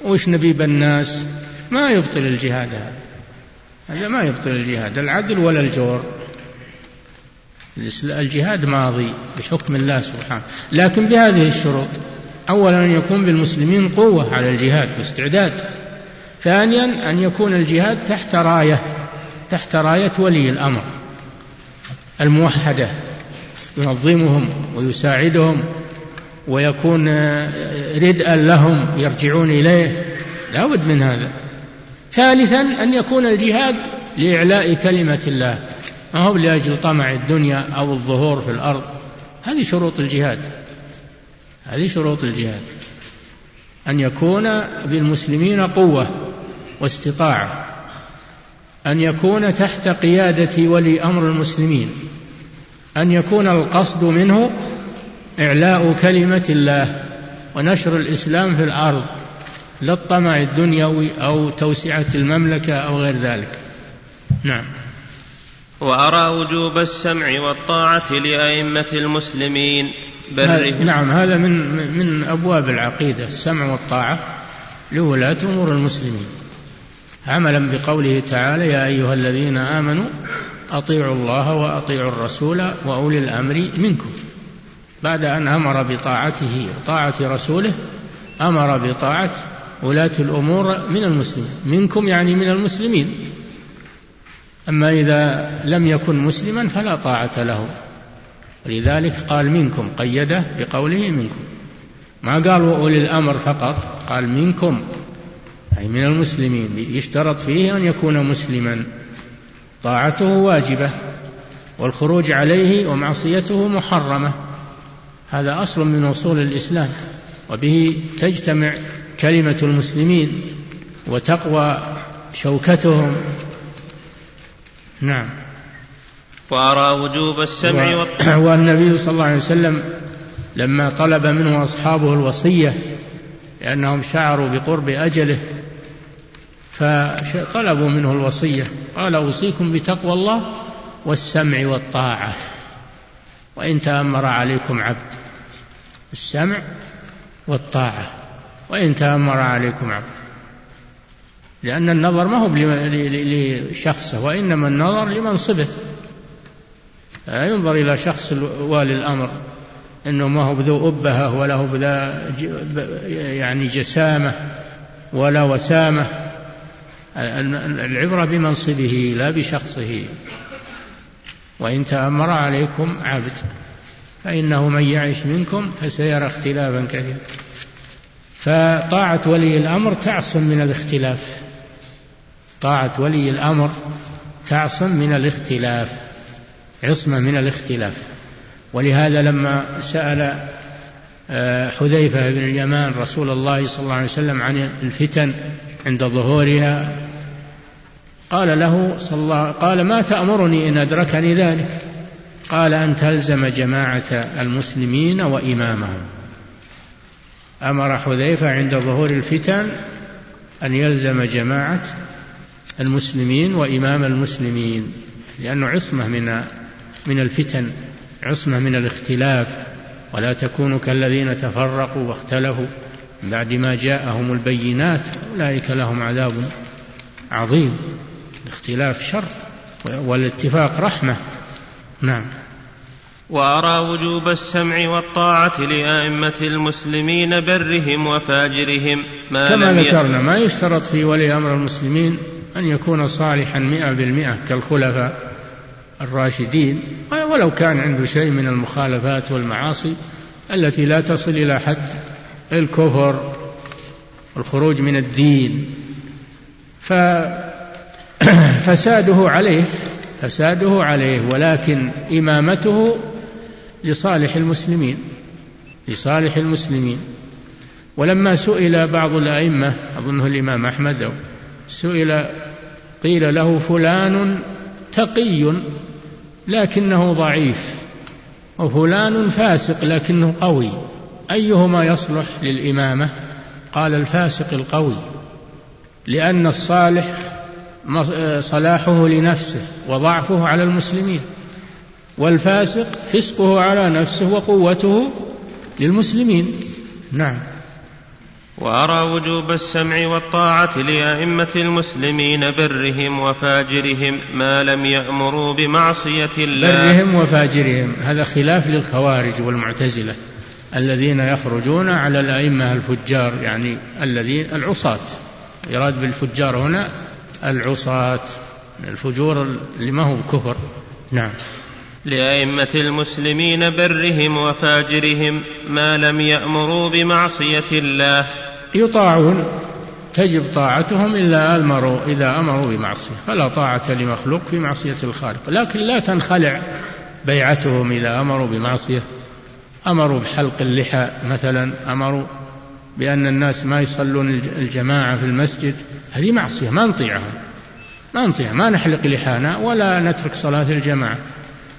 وش نبي بالناس؟ ما يبطل الجهاد هذا. هذا ما يبطل الجهاد العدل ولا الجور. الجهاد ماضي بحكم الله سبحانه. لكن بهذه الشروط أولا أن يكون بالمسلمين قوة على الجهاد واستعداد. ثانيا أن يكون الجهاد تحت راية تحت راية ولي الأمر الموحدة ينظمهم ويساعدهم. ويكون ردءا لهم يرجعون إليه. لا بد من هذا. ثالثا أن يكون الجهاد لإعلاء كلمة الله. ما هو لأجل طمع الدنيا أو الظهور في الأرض؟ هذه شروط الجهاد. هذه شروط الجهاد. أن يكون بالمسلمين قوة واستطاعة. أن يكون تحت قيادة ولي أمر المسلمين. أن يكون القصد منه إعلاء كلمة الله ونشر الإسلام في الأرض لا الطمع الدنيوي أو توسعة المملكة أو غير ذلك. نعم. وأرى وجوب السمع والطاعة لأئمة المسلمين برهم. نعم هذا من من أبواب العقيدة السمع والطاعة لولاة أمور المسلمين. عملا بقوله تعالى يا أيها الذين آمنوا أطيعوا الله وأطيعوا الرسول وأولي الأمر منكم. بعد أن أمر بطاعته وطاعة رسوله أمر بطاعة ولاة الأمور من المسلمين منكم يعني من المسلمين. أما إذا لم يكن مسلما فلا طاعة له. ولذلك قال منكم قيده بقوله منكم. ما قال وأولي الأمر فقط قال منكم أي من المسلمين يشترط فيه أن يكون مسلما. طاعته واجبة والخروج عليه ومعصيته محرمة. هذا أصل من أصول الإسلام وبه تجتمع كلمة المسلمين وتقوى شوكتهم. نعم. وأرى وجوب السمع و... والنبي صلى الله عليه وسلم لما طلب منه أصحابه الوصية لأنهم شعروا بقرب أجله فطلبوا منه الوصية. قال أوصيكم بتقوى الله والسمع والطاعة. وإن تأمر عليكم عبد السمع والطاعة. وإن تأمر عليكم عبد لأن النظر ما هو لشخصه وإنما النظر لمنصبه. لا ينظر إلى شخص والي الأمر أنه ما هو بذو أبهة ولا هو بذا يعني جسامة ولا وسامة. العبرة بمنصبه لا بشخصه. وإن تأمر عليكم عبد فإنه من يعش منكم فسيرى اختلافا كثيرا. فطاعة ولي الأمر تعصم من الاختلاف. طاعة ولي الأمر تعصم من الاختلاف عصمة من الاختلاف. ولهذا لما سأل آه، حذيفة بن اليمان رسول الله صلى الله عليه وسلم عن الفتن عند ظهورها قال له صلى الله قال ما تأمرني إن أدركني ذلك؟ قال أن تلزم جماعة المسلمين وإمامهم. أمر حذيفة عند ظهور الفتن أن يلزم جماعة المسلمين وإمام المسلمين لأنه عصمة من من الفتن عصمة من الاختلاف. ولا تكونوا كالذين تفرقوا واختلفوا بعد ما جاءهم البينات أولئك لهم عذاب عظيم. الاختلاف شر والاتفاق رحمة. نعم. وأرى وجوب السمع والطاعة لأئمة المسلمين برهم وفاجرهم. ما كما ذكرنا ما يشترط في ولي أمر المسلمين أن يكون صالحا مئة بالمئة كالخلفاء الراشدين ولو كان عنده شيء من المخالفات والمعاصي التي لا تصل إلى حد الكفر والخروج من الدين. ففساده عليه فساده عليه ولكن إمامته لصالح المسلمين لصالح المسلمين. ولما سئل بعض الأئمة أظنه الإمام أحمد سئل قيل له فلان تقي لكنه ضعيف وفلان فاسق لكنه قوي أيهما يصلح للإمامة؟ قال الفاسق القوي لأن الصالح صلاحه لنفسه وضعفه على المسلمين والفاسق فسقه على نفسه وقوته للمسلمين. نعم. وأرى وجوب السمع والطاعة لأئمة المسلمين برهم وفاجرهم ما لم يأمروا بمعصية الله. برهم وفاجرهم. هذا خلاف للخوارج والمعتزلة الذين يخرجون على الأئمة الفجار يعني الذين العصاة. يراد بالفجار هنا العصاة الفجور اللي ما هو كفر. نعم. لأئمة المسلمين برهم وفاجرهم ما لم يأمروا بمعصية الله. يطاعون تجب طاعتهم إلا أمروا إذا أمروا بمعصية. فلا طاعة لمخلوق في معصية الخالق. لكن لا تنخلع بيعتهم إذا أمروا بمعصية. أمروا بحلق اللحى مثلا أمروا بأن الناس ما يصلون الجماعة في المسجد هذه معصية ما نطيعهم. ما نطيع ما نحلق لحانا ولا نترك صلاة الجماعة.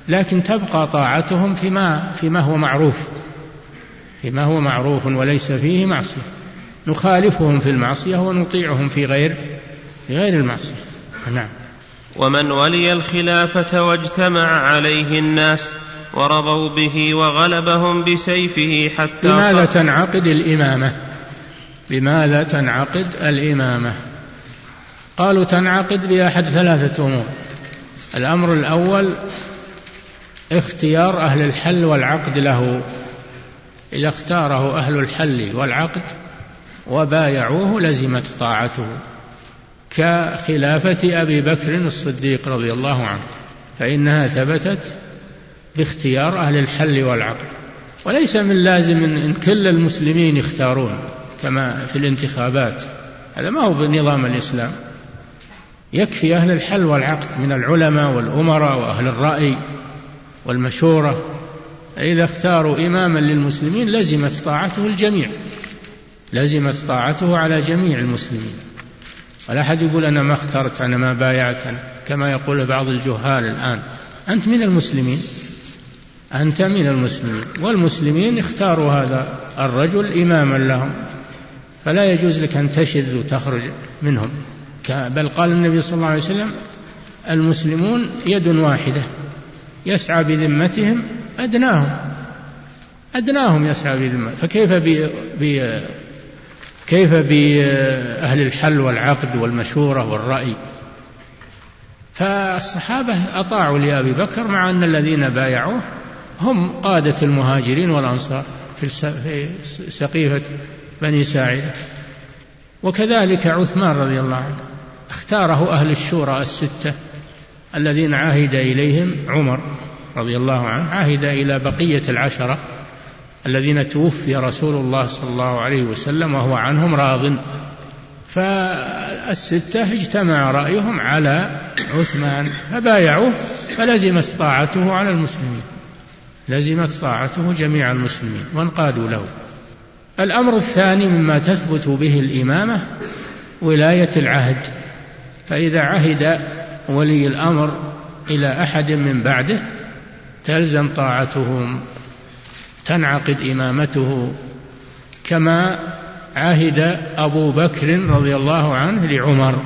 لكن تبقى طاعتهم فيما فيما هو معروف. فيما هو معروف وليس فيه معصية. نخالفهم في المعصية ونطيعهم في غير في غير المعصية. نعم. ومن ولي الخلافة واجتمع عليه الناس ورضوا به وغلبهم بسيفه حتى بماذا تنعقد الإمامة. بماذا تنعقد الإمامة؟ قالوا تنعقد بأحد ثلاثة أمور. الأمر الأول اختيار أهل الحل والعقد له. إذا اختاره أهل الحل والعقد وبايعوه لزمت طاعته كخلافة أبي بكر الصديق رضي الله عنه فإنها ثبتت باختيار أهل الحل والعقد. وليس من لازم إن كل المسلمين يختارون. كما في الانتخابات. هذا ما هو بنظام الإسلام. يكفي أهل الحل والعقد من العلماء والأمراء وأهل الرأي والمشورة. إذا اختاروا إماما للمسلمين لزمت طاعته الجميع. لزمت طاعته على جميع المسلمين. ولا أحد يقول أنا ما اخترت أنا ما بايعت أنا كما يقول بعض الجهال الآن. أنت من المسلمين. أنت من المسلمين. والمسلمين اختاروا هذا الرجل إماما لهم. فلا يجوز لك أن تشذ وتخرج منهم. بل قال النبي صلى الله عليه وسلم المسلمون يد واحدة يسعى بذمتهم أدناهم. أدناهم يسعى بذمة. فكيف ب... ب... كيف بأهل الحل والعقد والمشورة والرأي؟ فالصحابة أطاعوا لأبي بكر مع أن الذين بايعوه هم قادة المهاجرين والأنصار في سقيفة بني ساعدة. وكذلك عثمان رضي الله عنه اختاره أهل الشورى الستة الذين عهد إليهم عمر رضي الله عنه عهد إلى بقية العشرة الذين توفي رسول الله صلى الله عليه وسلم وهو عنهم راض. فالستة اجتمع رأيهم على عثمان فبايعوه فلزمت طاعته على المسلمين لزمت طاعته جميع المسلمين وانقادوا له. الأمر الثاني مما تثبت به الإمامة ولاية العهد. فإذا عهد ولي الأمر إلى أحد من بعده تلزم طاعتهم تنعقد إمامته كما عهد أبو بكر رضي الله عنه لعمر.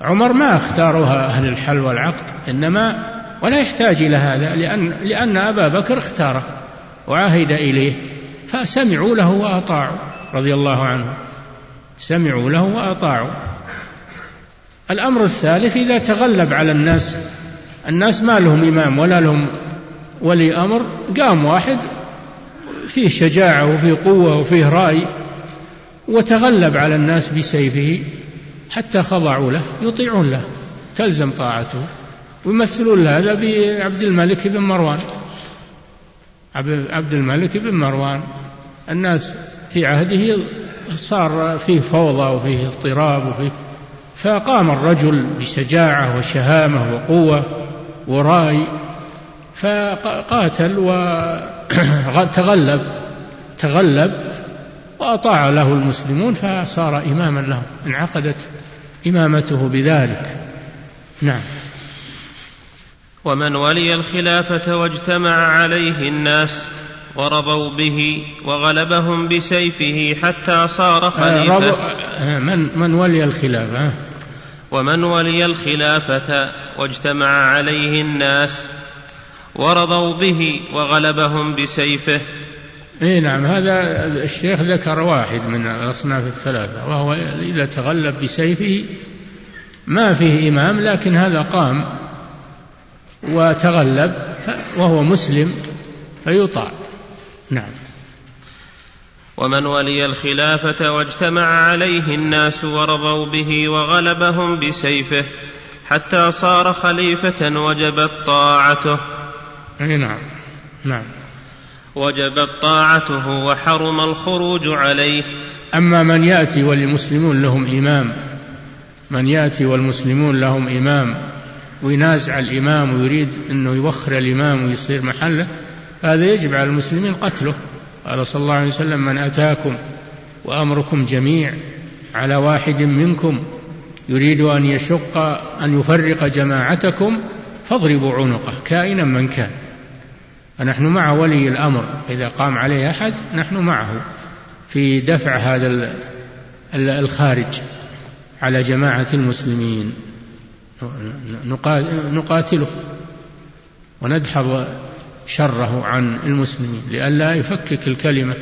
عمر ما اختارها أهل الحل والعقد إنما ولا يحتاج إلى هذا لأن, لأن أبا بكر اختاره وعهد إليه. فسمعوا له وأطاعوا رضي الله عنه. سمعوا له وأطاعوا. الأمر الثالث إذا تغلب على الناس الناس ما لهم إمام ولا لهم ولي أمر قام واحد فيه شجاعة وفيه قوة وفيه رأي وتغلب على الناس بسيفه حتى خضعوا له يطيعون له تلزم طاعته. ويمثلون هذا بعبد الملك بن مروان. عبد الملك بن مروان. الناس في عهده صار فيه فوضى وفيه اضطراب وفيه فقام الرجل بشجاعة وشهامة وقوة ورأي فقاتل وتغلب تغلب وأطاع له المسلمون فصار إماما لهم انعقدت إمامته بذلك. نعم. ومن ولي الخلافة واجتمع عليه الناس ورضوا به وغلبهم بسيفه حتى صار خليفة. آه، من من ولي الخلافة؟ ومن ولي الخلافة واجتمع عليه الناس ورضوا به وغلبهم بسيفه. إي نعم هذا الشيخ ذكر واحد من الأصناف الثلاثة وهو إذا تغلب بسيفه ما فيه إمام لكن هذا قام وتغلب وهو مسلم فيطاع. نعم ومن ولي الخلافة واجتمع عليه الناس ورضوا به وغلبهم بسيفه حتى صار خليفة وجبت طاعته. أي نعم نعم. وجبت طاعته وحرم الخروج عليه. أما من يأتي والمسلمون لهم إمام من يأتي والمسلمون لهم إمام وينازع الإمام ويريد أنه يوخر الإمام ويصير محله هذا يجب على المسلمين قتله. قال صلى الله عليه وسلم من أتاكم وأمركم جميع على واحد منكم يريد أن يشق أن يفرق جماعتكم فاضربوا عنقه كائنا من كان. فنحن مع ولي الأمر إذا قام عليه أحد نحن معه في دفع هذا الخارج على جماعة المسلمين. نقاتله وندحض شره عن المسلمين لئلا يفكك الكلمة.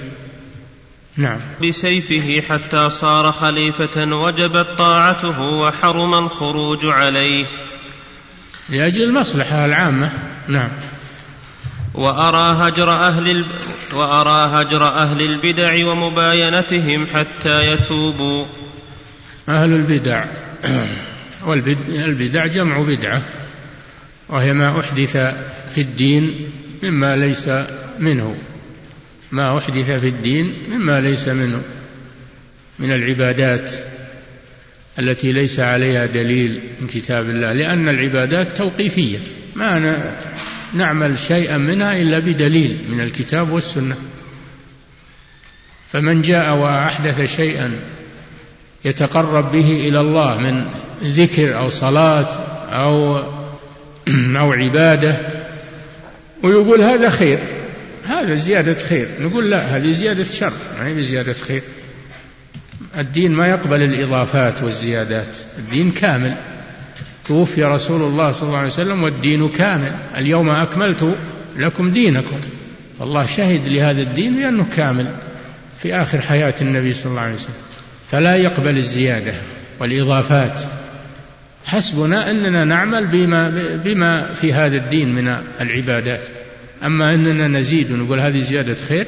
نعم. بسيفه حتى صار خليفة وجبت طاعته وحرم الخروج عليه. لأجل المصلحة العامة. نعم. وأرى هجر أهل الب... وأرى هجر أهل البدع ومباينتهم حتى يتوبوا. أهل البدع. والبدع جمع بدعة وهي ما أحدث في الدين مما ليس منه. ما أحدث في الدين مما ليس منه. من العبادات التي ليس عليها دليل من كتاب الله. لأن العبادات توقيفية. ما نعمل شيئا منها إلا بدليل من الكتاب والسنة. فمن جاء وأحدث شيئا يتقرب به إلى الله من ذكر أو صلاة أو أو عبادة ويقول هذا خير. هذا زيادة خير. نقول لا هذه زيادة شر. ما هي بزيادة خير؟ الدين ما يقبل الإضافات والزيادات. الدين كامل. توفي رسول الله صلى الله عليه وسلم والدين كامل. اليوم أكملت لكم دينكم. فالله شهد لهذا الدين بأنه كامل في آخر حياة النبي صلى الله عليه وسلم. فلا يقبل الزيادة والإضافات. حسبنا أننا نعمل بما, بما في هذا الدين من العبادات. أما أننا نزيد ونقول هذه زيادة خير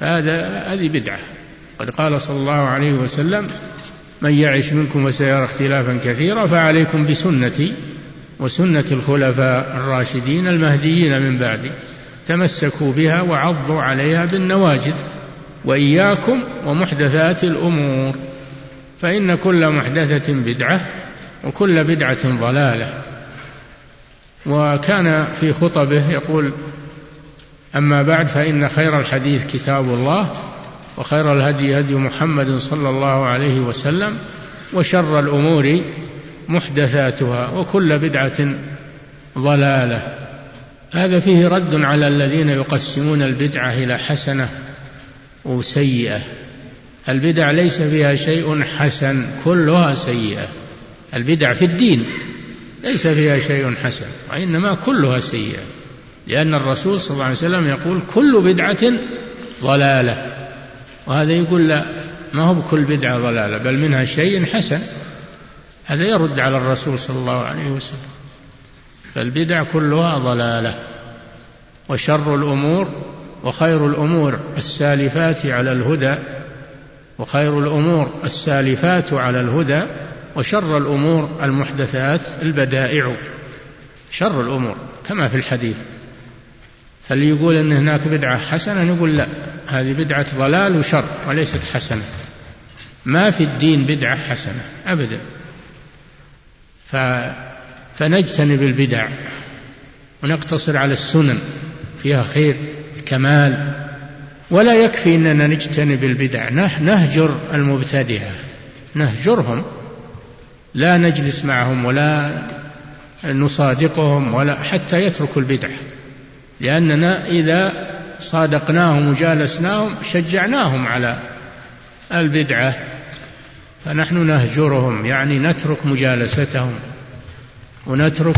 هذا هذه بدعة. قد قال صلى الله عليه وسلم من يعش منكم وسيرى اختلافا كثيرا فعليكم بسنتي وسنة الخلفاء الراشدين المهديين من بعدي. تمسكوا بها وعضوا عليها بالنواجذ وإياكم ومحدثات الأمور. فإن كل محدثة بدعة وكل بدعة ضلالة. وكان في خطبه يقول أما بعد فإن خير الحديث كتاب الله وخير الهدي هدي محمد صلى الله عليه وسلم وشر الأمور محدثاتها وكل بدعة ضلالة. هذا فيه رد على الذين يقسمون البدعة إلى حسنة وسيئة. البدع ليس فيها شيء حسن كلها سيئة. البدع في الدين ليس فيها شيء حسن وإنما كلها سيئة لأن الرسول صلى الله عليه وسلم يقول كل بدعة ضلالة وهذا يقول لا ما هو بكل بدعة ضلالة بل منها شيء حسن هذا يرد على الرسول صلى الله عليه وسلم فالبدع كلها ضلالة وشر الأمور وخير الأمور السالفات على الهدى وخير الأمور السالفات على الهدى وشر الأمور المحدثات البدائع. شر الأمور كما في الحديث. فاللي يقول إن هناك بدعة حسنة نقول لا هذه بدعة ضلال وشر وليست حسنة. ما في الدين بدعة حسنة أبدا. ف فنجتنب البدع ونقتصر على السنن فيها خير كمال. ولا يكفي إننا نجتنب البدع نهجر المبتدعة نهجرهم. لا نجلس معهم ولا نصادقهم ولا حتى يتركوا البدعه لأننا إذا صادقناهم وجالسناهم شجعناهم على البدعة فنحن نهجرهم يعني نترك مجالستهم ونترك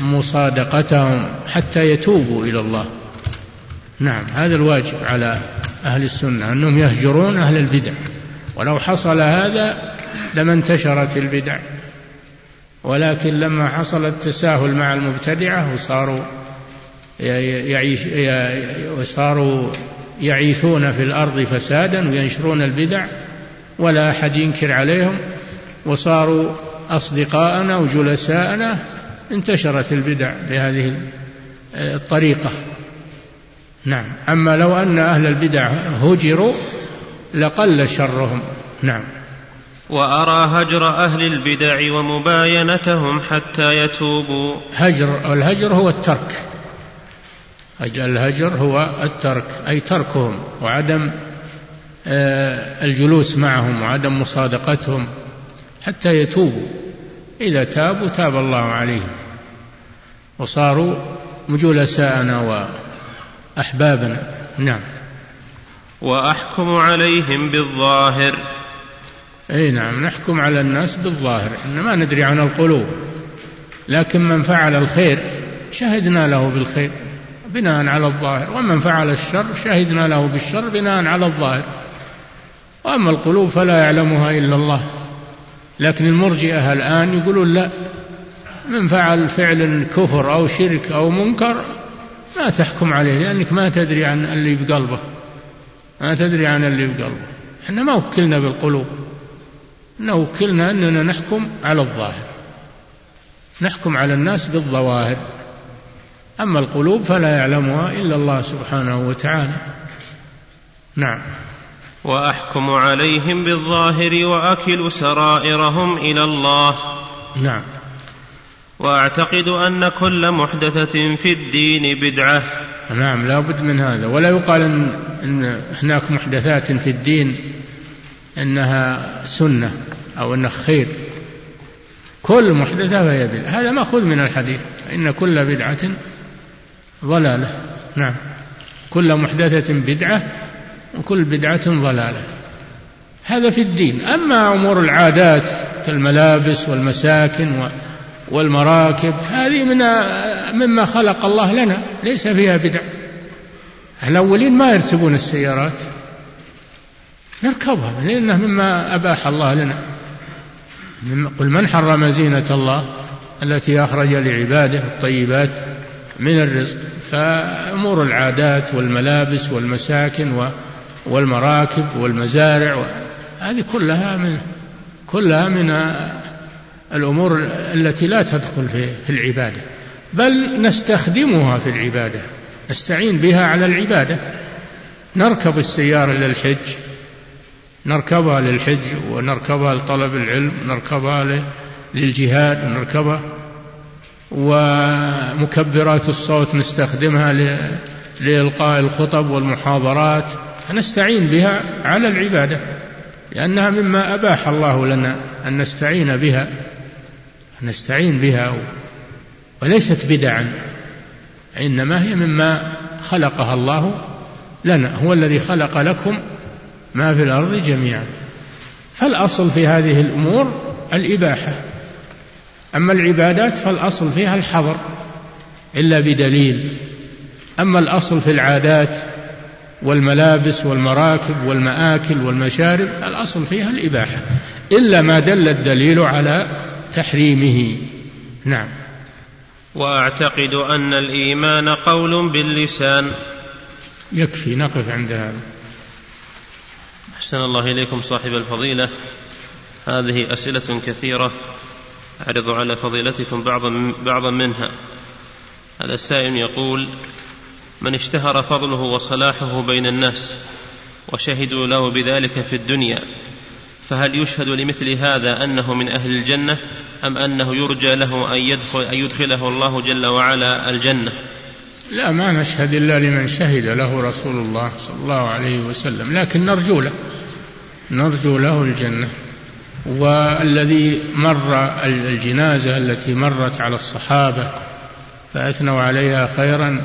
مصادقتهم حتى يتوبوا إلى الله. نعم هذا الواجب على أهل السنة أنهم يهجرون أهل البدع. ولو حصل هذا لما انتشرت البدع ولكن لما حصل التساهل مع المبتدعة وصاروا يعيش وصاروا يعيثون في الأرض فسادا وينشرون البدع ولا أحد ينكر عليهم وصاروا أصدقاءنا وجلساءنا انتشرت البدع بهذه الطريقة. نعم. أما لو أن أهل البدع هجروا لقل شرهم. نعم. وأرى هجر أهل البدع ومباينتهم حتى يتوبوا. هجر الهجر هو الترك. الهجر هو الترك أي تركهم وعدم آه، الجلوس معهم وعدم مصادقتهم حتى يتوبوا. إذا تابوا تاب الله عليهم. وصاروا جلساءنا وأحبابنا. نعم. وأحكم عليهم بالظاهر. أي نعم نحكم على الناس بالظاهر إن ما ندري عن القلوب. لكن من فعل الخير شهدنا له بالخير بناء على الظاهر. ومن فعل الشر شهدنا له بالشر بناء على الظاهر. وأما القلوب فلا يعلمها إلا الله. لكن المرجئة الآن يقولون لا من فعل فعل كفر أو شرك أو منكر ما تحكم عليه لأنك ما تدري عن اللي بقلبه. ما تدري عن اللي بقلبه. إحنا ما وكلنا بالقلوب. إحنا وكلنا أننا نحكم على الظاهر. نحكم على الناس بالظواهر. أما القلوب فلا يعلمها إلا الله سبحانه وتعالى. نعم. وأحكم عليهم بالظاهر وأكل سرائرهم إلى الله. نعم. وأعتقد أن كل محدثة في الدين بدعة. نعم لا بد من هذا. ولا يقال إن, إن هناك محدثات في الدين أنها سنة أو أنها خير. كل محدثة فهي بدعة. هذا ماخوذ من الحديث. إن كل بدعة ضلالة. نعم. كل محدثة بدعة وكل بدعة ضلالة. هذا في الدين. أما أمور العادات كالملابس والمساكن والمراكب هذه من مما خلق الله لنا. ليس فيها بدع. الأولين ما يركبون السيارات. نركبها لأنه مما أباح الله لنا. قل من حرم زينة الله التي أخرج لعباده الطيبات من الرزق؟ فأمور العادات والملابس والمساكن والمراكب والمزارع هذه كلها من كلها من الأمور التي لا تدخل في العبادة. بل نستخدمها في العبادة نستعين بها على العبادة. نركب السيارة للحج نركبها للحج ونركبها لطلب العلم نركبها للجهاد نركبها ومكبرات الصوت نستخدمها لإلقاء الخطب والمحاضرات. نستعين بها على العبادة لأنها مما أباح الله لنا أن نستعين بها نستعين بها وليست بدعا إنما هي مما خلقها الله لنا هو الذي خلق لكم ما في الأرض جميعا. فالأصل في هذه الأمور الإباحة. أما العبادات فالأصل فيها الحظر إلا بدليل. أما الأصل في العادات والملابس والمراكب والمآكل والمشارب الأصل فيها الإباحة. إلا ما دل الدليل على تحريمه. نعم. وأعتقد أن الإيمان قول باللسان. يكفي نقف عند هذا. أحسن الله إليكم صاحب الفضيلة. هذه أسئلة كثيرة. أعرض على فضيلتكم بعضا بعضا منها. هذا السائل يقول من اشتهر فضله وصلاحه بين الناس وشهدوا له بذلك في الدنيا فهل يشهد لمثل هذا أنه من أهل الجنة أم أنه يرجى له أن يدخل أن يدخله الله جل وعلا الجنة؟ لا ما نشهد إلا لمن شهد له رسول الله صلى الله عليه وسلم. لكن نرجو له نرجو له الجنة. والذي مر الجنازة التي مرت على الصحابة فأثنوا عليها خيرا.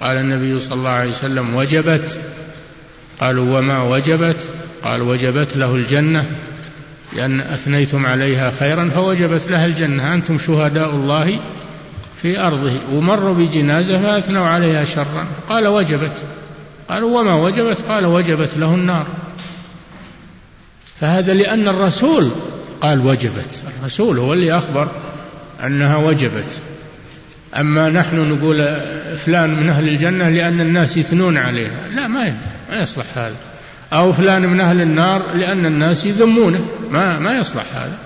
قال النبي صلى الله عليه وسلم وجبت. قالوا وما وجبت؟ قال وجبت له الجنة. لأن أثنيتم عليها خيرا فوجبت لها الجنة. أنتم شهداء الله في أرضه ومروا بجنازة فأثنوا عليها شرا. قال وجبت. قالوا وما وجبت؟ قال وجبت له النار. فهذا لأن الرسول قال وجبت. الرسول هو اللي أخبر أنها وجبت. أما نحن نقول فلان من أهل الجنة لأن الناس يثنون عليها. لا ما ما يصلح هذا. أو فلان من أهل النار لأن الناس يذمونه. ما ما يصلح هذا.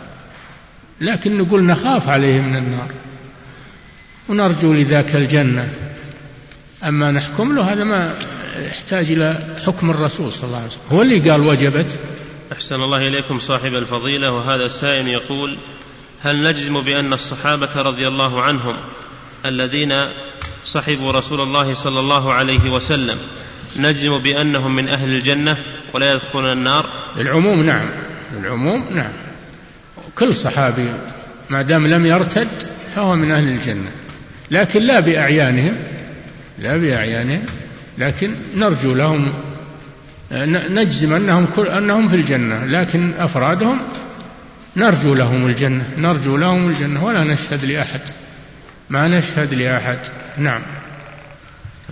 لكن نقول نخاف عليه من النار. ونرجو لذاك الجنة. أما نحكم له هذا ما يحتاج إلى حكم الرسول صلى الله عليه وسلم. هو اللي قال وجبت. أحسن الله إليكم صاحب الفضيلة وهذا السائل يقول هل نجزم بأن الصحابة رضي الله عنهم الذين صحبوا رسول الله صلى الله عليه وسلم نجزم بأنهم من أهل الجنة ولا يدخلون النار؟ العموم نعم العموم نعم. كل صحابي ما دام لم يرتد فهو من أهل الجنة. لكن لا بأعيانهم لا بأعيانهم لكن نرجو لهم نجزم أنهم كل أنهم في الجنة لكن أفرادهم نرجو لهم الجنة نرجو لهم الجنة ولا نشهد لأحد ما نشهد لأحد نعم.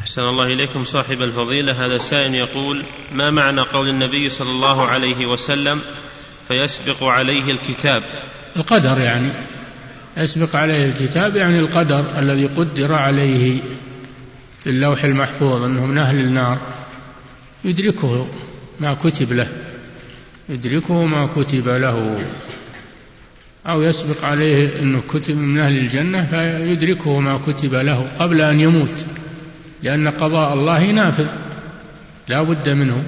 أحسن الله إليكم صاحب الفضيلة هذا سائل يقول ما معنى قول النبي صلى الله عليه وسلم فيسبق عليه الكتاب؟ القدر يعني. يسبق عليه الكتاب يعني القدر الذي قدر عليه في اللوح المحفوظ أنه من أهل النار. يدركه ما كتب له يدركه ما كتب له. أو يسبق عليه أنه كتب من أهل الجنة فيدركه ما كتب له قبل أن يموت لأن قضاء الله نافذ لا بد منه.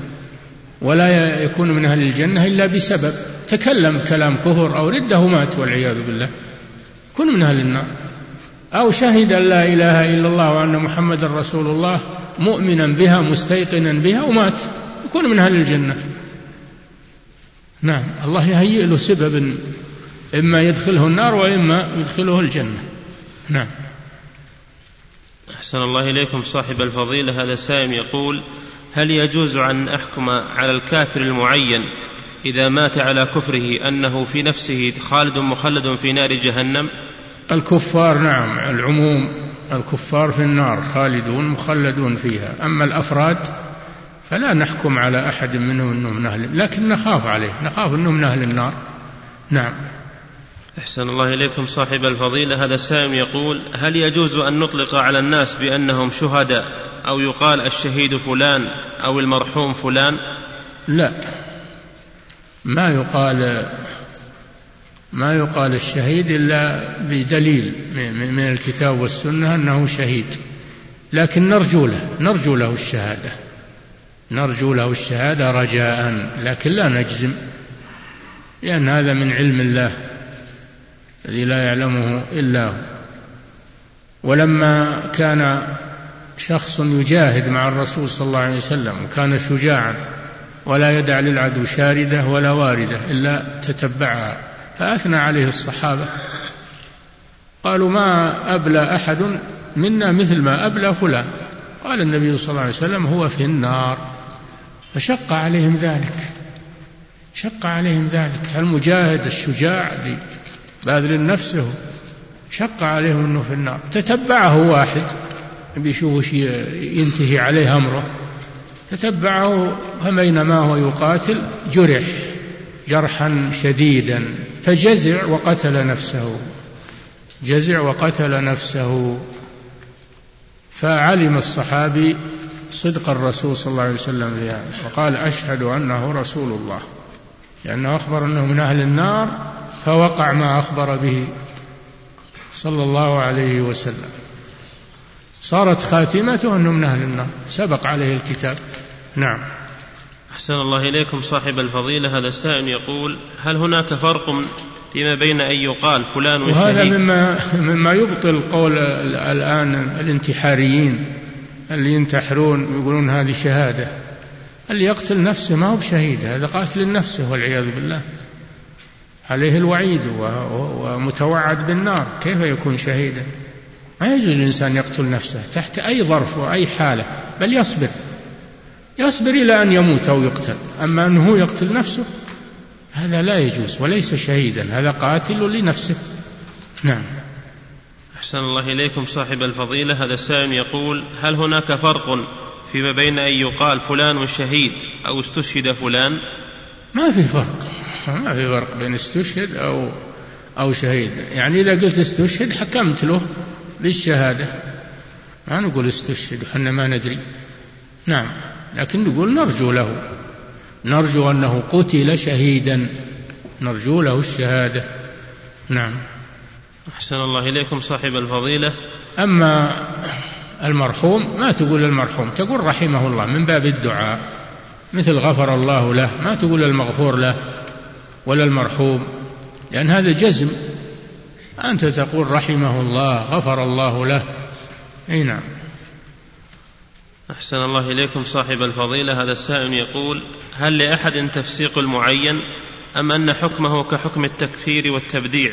ولا يكون من أهل الجنة إلا بسبب تكلم كلام كفر أو رده مات والعياذ بالله. يكون من أهل النار. أو شهد أن لا إله إلا الله وأن محمد رسول الله مؤمنا بها مستيقنا بها ومات. يكون من أهل الجنة. نعم الله يهيئ له سبب إما يدخله النار وإما يدخله الجنة. نعم. أحسن الله إليكم صاحب الفضيلة. هذا السائل يقول هل يجوز أن أحكم على الكافر المعين إذا مات على كفره أنه في نفسه خالد مخلد في نار جهنم. الكفار نعم العموم الكفار في النار خالدون مخلدون فيها. أما الأفراد فلا نحكم على أحد منهم أنه من أهل لكن نخاف عليه نخاف أنه من أهل النار. نعم. أحسن الله إليكم صاحب الفضيلة. هذا السائل يقول هل يجوز أن نطلق على الناس بأنهم شهداء أو يقال الشهيد فلان أو المرحوم فلان؟ لا. ما يقال ما يقال الشهيد إلا بدليل من الكتاب والسنة أنه شهيد. لكن نرجو له نرجو له الشهادة. نرجو له الشهادة رجاء. لكن لا نجزم. لأن هذا من علم الله الذي لا يعلمه إلا هو. ولما كان شخص يجاهد مع الرسول صلى الله عليه وسلم وكان شجاعا ولا يدع للعدو شاردة ولا واردة إلا تتبعها. فأثنى عليه الصحابة. قالوا ما أبلى أحد منا مثل ما أبلى فلان. قال النبي صلى الله عليه وسلم هو في النار. فشق عليهم ذلك. شق عليهم ذلك. المجاهد الشجاع باذل نفسه شق عليهم إنه في النار. تتبعه واحد. بيشوف ينتهي عليه أمره. تتبعه فبينما هو يقاتل جرح جرحا شديدا فجزع وقتل نفسه جزع وقتل نفسه. فعلم الصحابي صدق الرسول صلى الله عليه وسلم في هذا وقال أشهد أنه رسول الله. لأنه أخبر أنه من أهل النار فوقع ما أخبر به صلى الله عليه وسلم. صارت خاتمته أنه من أهل النار سبق عليه الكتاب. نعم. أحسن الله إليكم صاحب الفضيلة هذا السائل يقول هل هناك فرق فيما بين أن يقال فلان وهذا مما مما يبطل قول الآن الانتحاريين اللي ينتحرون ويقولون هذه شهادة. اللي يقتل نفسه ما هو بشهيد هذا قاتل نفسه والعياذ بالله. عليه الوعيد ومتوعد بالنار كيف يكون شهيدا؟ ما يجوز الإنسان يقتل نفسه تحت أي ظرف وأي حالة بل يصبر. يصبر إلى أن يموت أو يقتل. أما أنه يقتل نفسه هذا لا يجوز وليس شهيدا هذا قاتل لنفسه. نعم. أحسن الله إليكم صاحب الفضيلة. هذا السائل يقول هل هناك فرق فيما بين أن يقال فلان شهيد أو استشهد فلان؟ ما في فرق. ما في فرق بين استشهد أو أو شهيد. يعني إذا قلت استشهد حكمت له بالشهادة ما نقول استشهد وحنا ما ندري. نعم. لكن نقول نرجو له. نرجو أنه قتل شهيدا. نرجو له الشهادة. نعم. أحسن الله إليكم صاحب الفضيلة. أما المرحوم ما تقول المرحوم تقول رحمه الله من باب الدعاء. مثل غفر الله له ما تقول المغفور له ولا المرحوم. لأن هذا جزم. أنت تقول رحمه الله غفر الله له. أي نعم. أحسن الله إليكم صاحب الفضيلة. هذا السائل يقول هل لأحد تفسيق المعين أم أن حكمه كحكم التكفير والتبديع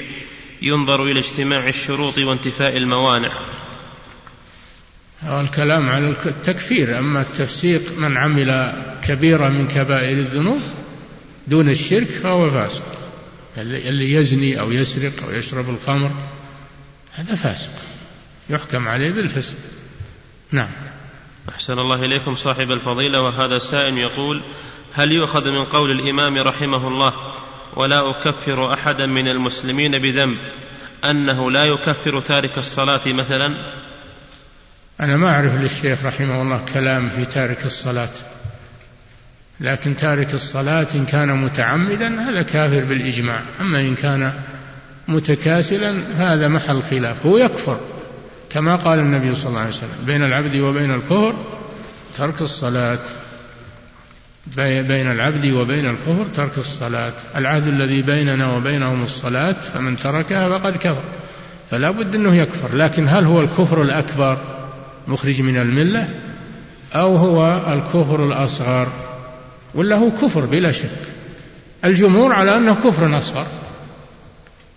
ينظر إلى اجتماع الشروط وانتفاء الموانع؟ الكلام على التكفير. أما التفسيق من عمل كبيرة من كبائر الذنوب دون الشرك فهو فاسق. اللي يزني أو يسرق أو يشرب الخمر هذا فاسق يحكم عليه بالفسق. نعم. أحسن الله إليكم صاحب الفضيلة وهذا السائل يقول هل يؤخذ من قول الإمام رحمه الله ولا أكفر أحدا من المسلمين بذنب أنه لا يكفر تارك الصلاة مثلا؟ أنا ما أعرف للشيخ رحمه الله كلام في تارك الصلاة. لكن تارك الصلاة إن كان متعمدا هذا كافر بالإجماع. أما إن كان متكاسلا هذا محل خلاف هو يكفر. كما قال النبي صلى الله عليه وسلم بين العبد وبين الكفر ترك الصلاة. بين العبد وبين الكفر ترك الصلاة. العهد الذي بيننا وبينهم الصلاة فمن تركها فقد كفر. فلا بد أنه يكفر لكن هل هو الكفر الأكبر مخرج من الملة أو هو الكفر الأصغر؟ ولا هو كفر بلا شك. الجمهور على أنه كفر أصغر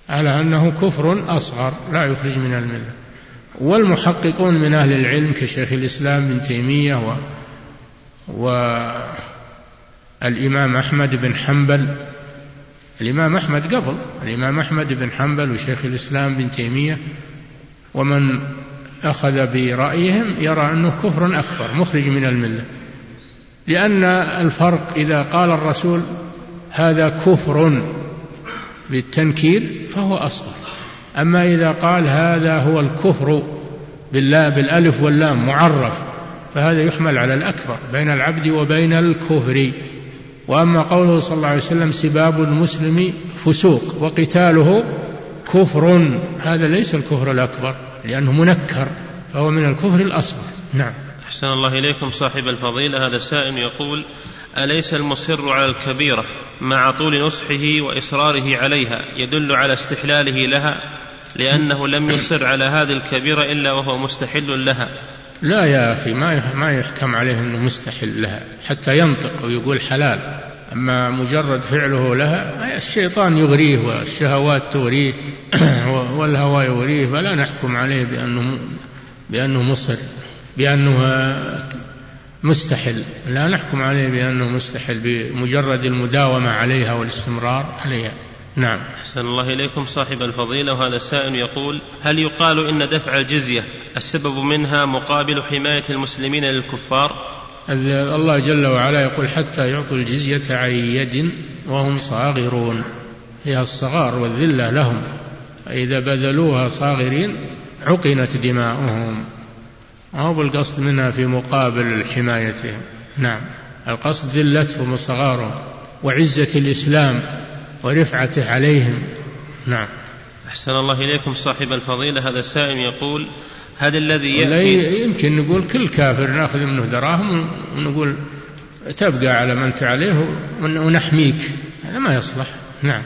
على أنه كفر أصغر لا يخرج من الملة. والمحققون من أهل العلم كشيخ الإسلام بن تيمية و والإمام أحمد بن حنبل. الإمام أحمد قبل الإمام أحمد بن حنبل وشيخ الإسلام بن تيمية. ومن أخذ برأيهم يرى أنه كفر أكبر مخرج من الملة. لأن الفرق إذا قال الرسول هذا كفر بالتنكير فهو أصغر. أما إذا قال هذا هو الكفر بالله بالألف واللام معرف فهذا يحمل على الأكبر بين العبد وبين الكفر. وأما قوله صلى الله عليه وسلم سباب المسلم فسوق وقتاله كفر هذا ليس الكفر الأكبر لأنه منكر فهو من الكفر الأصغر. نعم. أحسن الله إليكم صاحب الفضيلة هذا السائل يقول أليس المصر على الكبيرة مع طول نصحه وإصراره عليها يدل على استحلاله لها لأنه لم يصر على هذه الكبيرة إلا وهو مستحل لها؟ لا يا أخي ما ما يحكم عليه أنه مستحل لها حتى ينطق ويقول حلال. أما مجرد فعله لها الشيطان يغريه والشهوات تغريه والهوى يغريه فلا نحكم عليه بأنه بأنه مصر بأنه مستحل لا نحكم عليه بأنه مستحل بمجرد المداومة عليها والاستمرار عليها. نعم. أحسن الله إليكم صاحب الفضيلة. وهذا السائل يقول هل يقال إن دفع الجزية السبب منها مقابل حماية المسلمين للكفار؟ الله جل وعلا يقول حتى يعطوا الجزية عن يد وهم صاغرون. هي الصغار والذلة لهم. فإذا بذلوها صاغرين عقنت دماؤهم. ما بالقصد منها في مقابل حمايتهم نعم. القصد ذلتهم وصغارهم وعزة الإسلام ورفعته عليهم. نعم. أحسن الله إليكم صاحب الفضيلة. هذا السائل يقول هذا الذي يأتي يمكن نقول كل كافر نأخذ منه دراهم ونقول تبقى على ما أنت عليه ونحميك. هذا ما يصلح. نعم.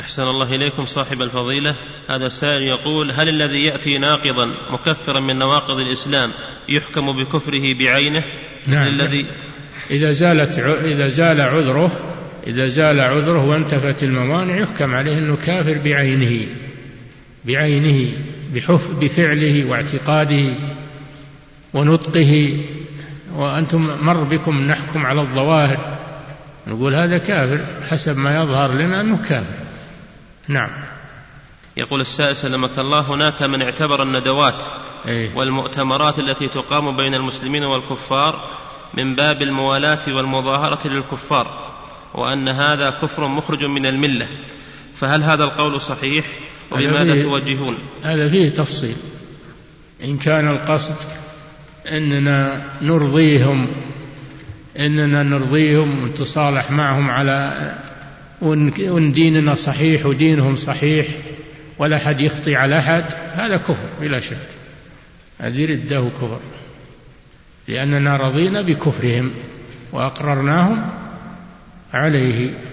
أحسن الله إليكم صاحب الفضيلة. هذا سائل يقول هل الذي يأتي ناقضا مكفرا من نواقض الإسلام يحكم بكفره بعينه؟ نعم الذي إذا زالت إذا زال عذره إذا زال عذره وانتفت الموانع يحكم عليه أنه كافر بعينه بعينه بحف بفعله واعتقاده ونطقه. وأنتم مر بكم نحكم على الظواهر. نقول هذا كافر حسب ما يظهر لنا أنه كافر. نعم. يقول السائل سلمك الله هناك من اعتبر الندوات أيه؟ والمؤتمرات التي تقام بين المسلمين والكفار من باب الموالاة والمظاهرة للكفار وأن هذا كفر مخرج من الملة. فهل هذا القول صحيح؟ وبماذا توجهون؟ هذا فيه تفصيل. إن كان القصد أننا نرضيهم أننا نرضيهم ونتصالح معهم على وان ديننا صحيح ودينهم صحيح ولا أحد يخطي على أحد هذا كفر بلا شك. هذه ردة كفر لأننا رضينا بكفرهم وأقررناهم عليه.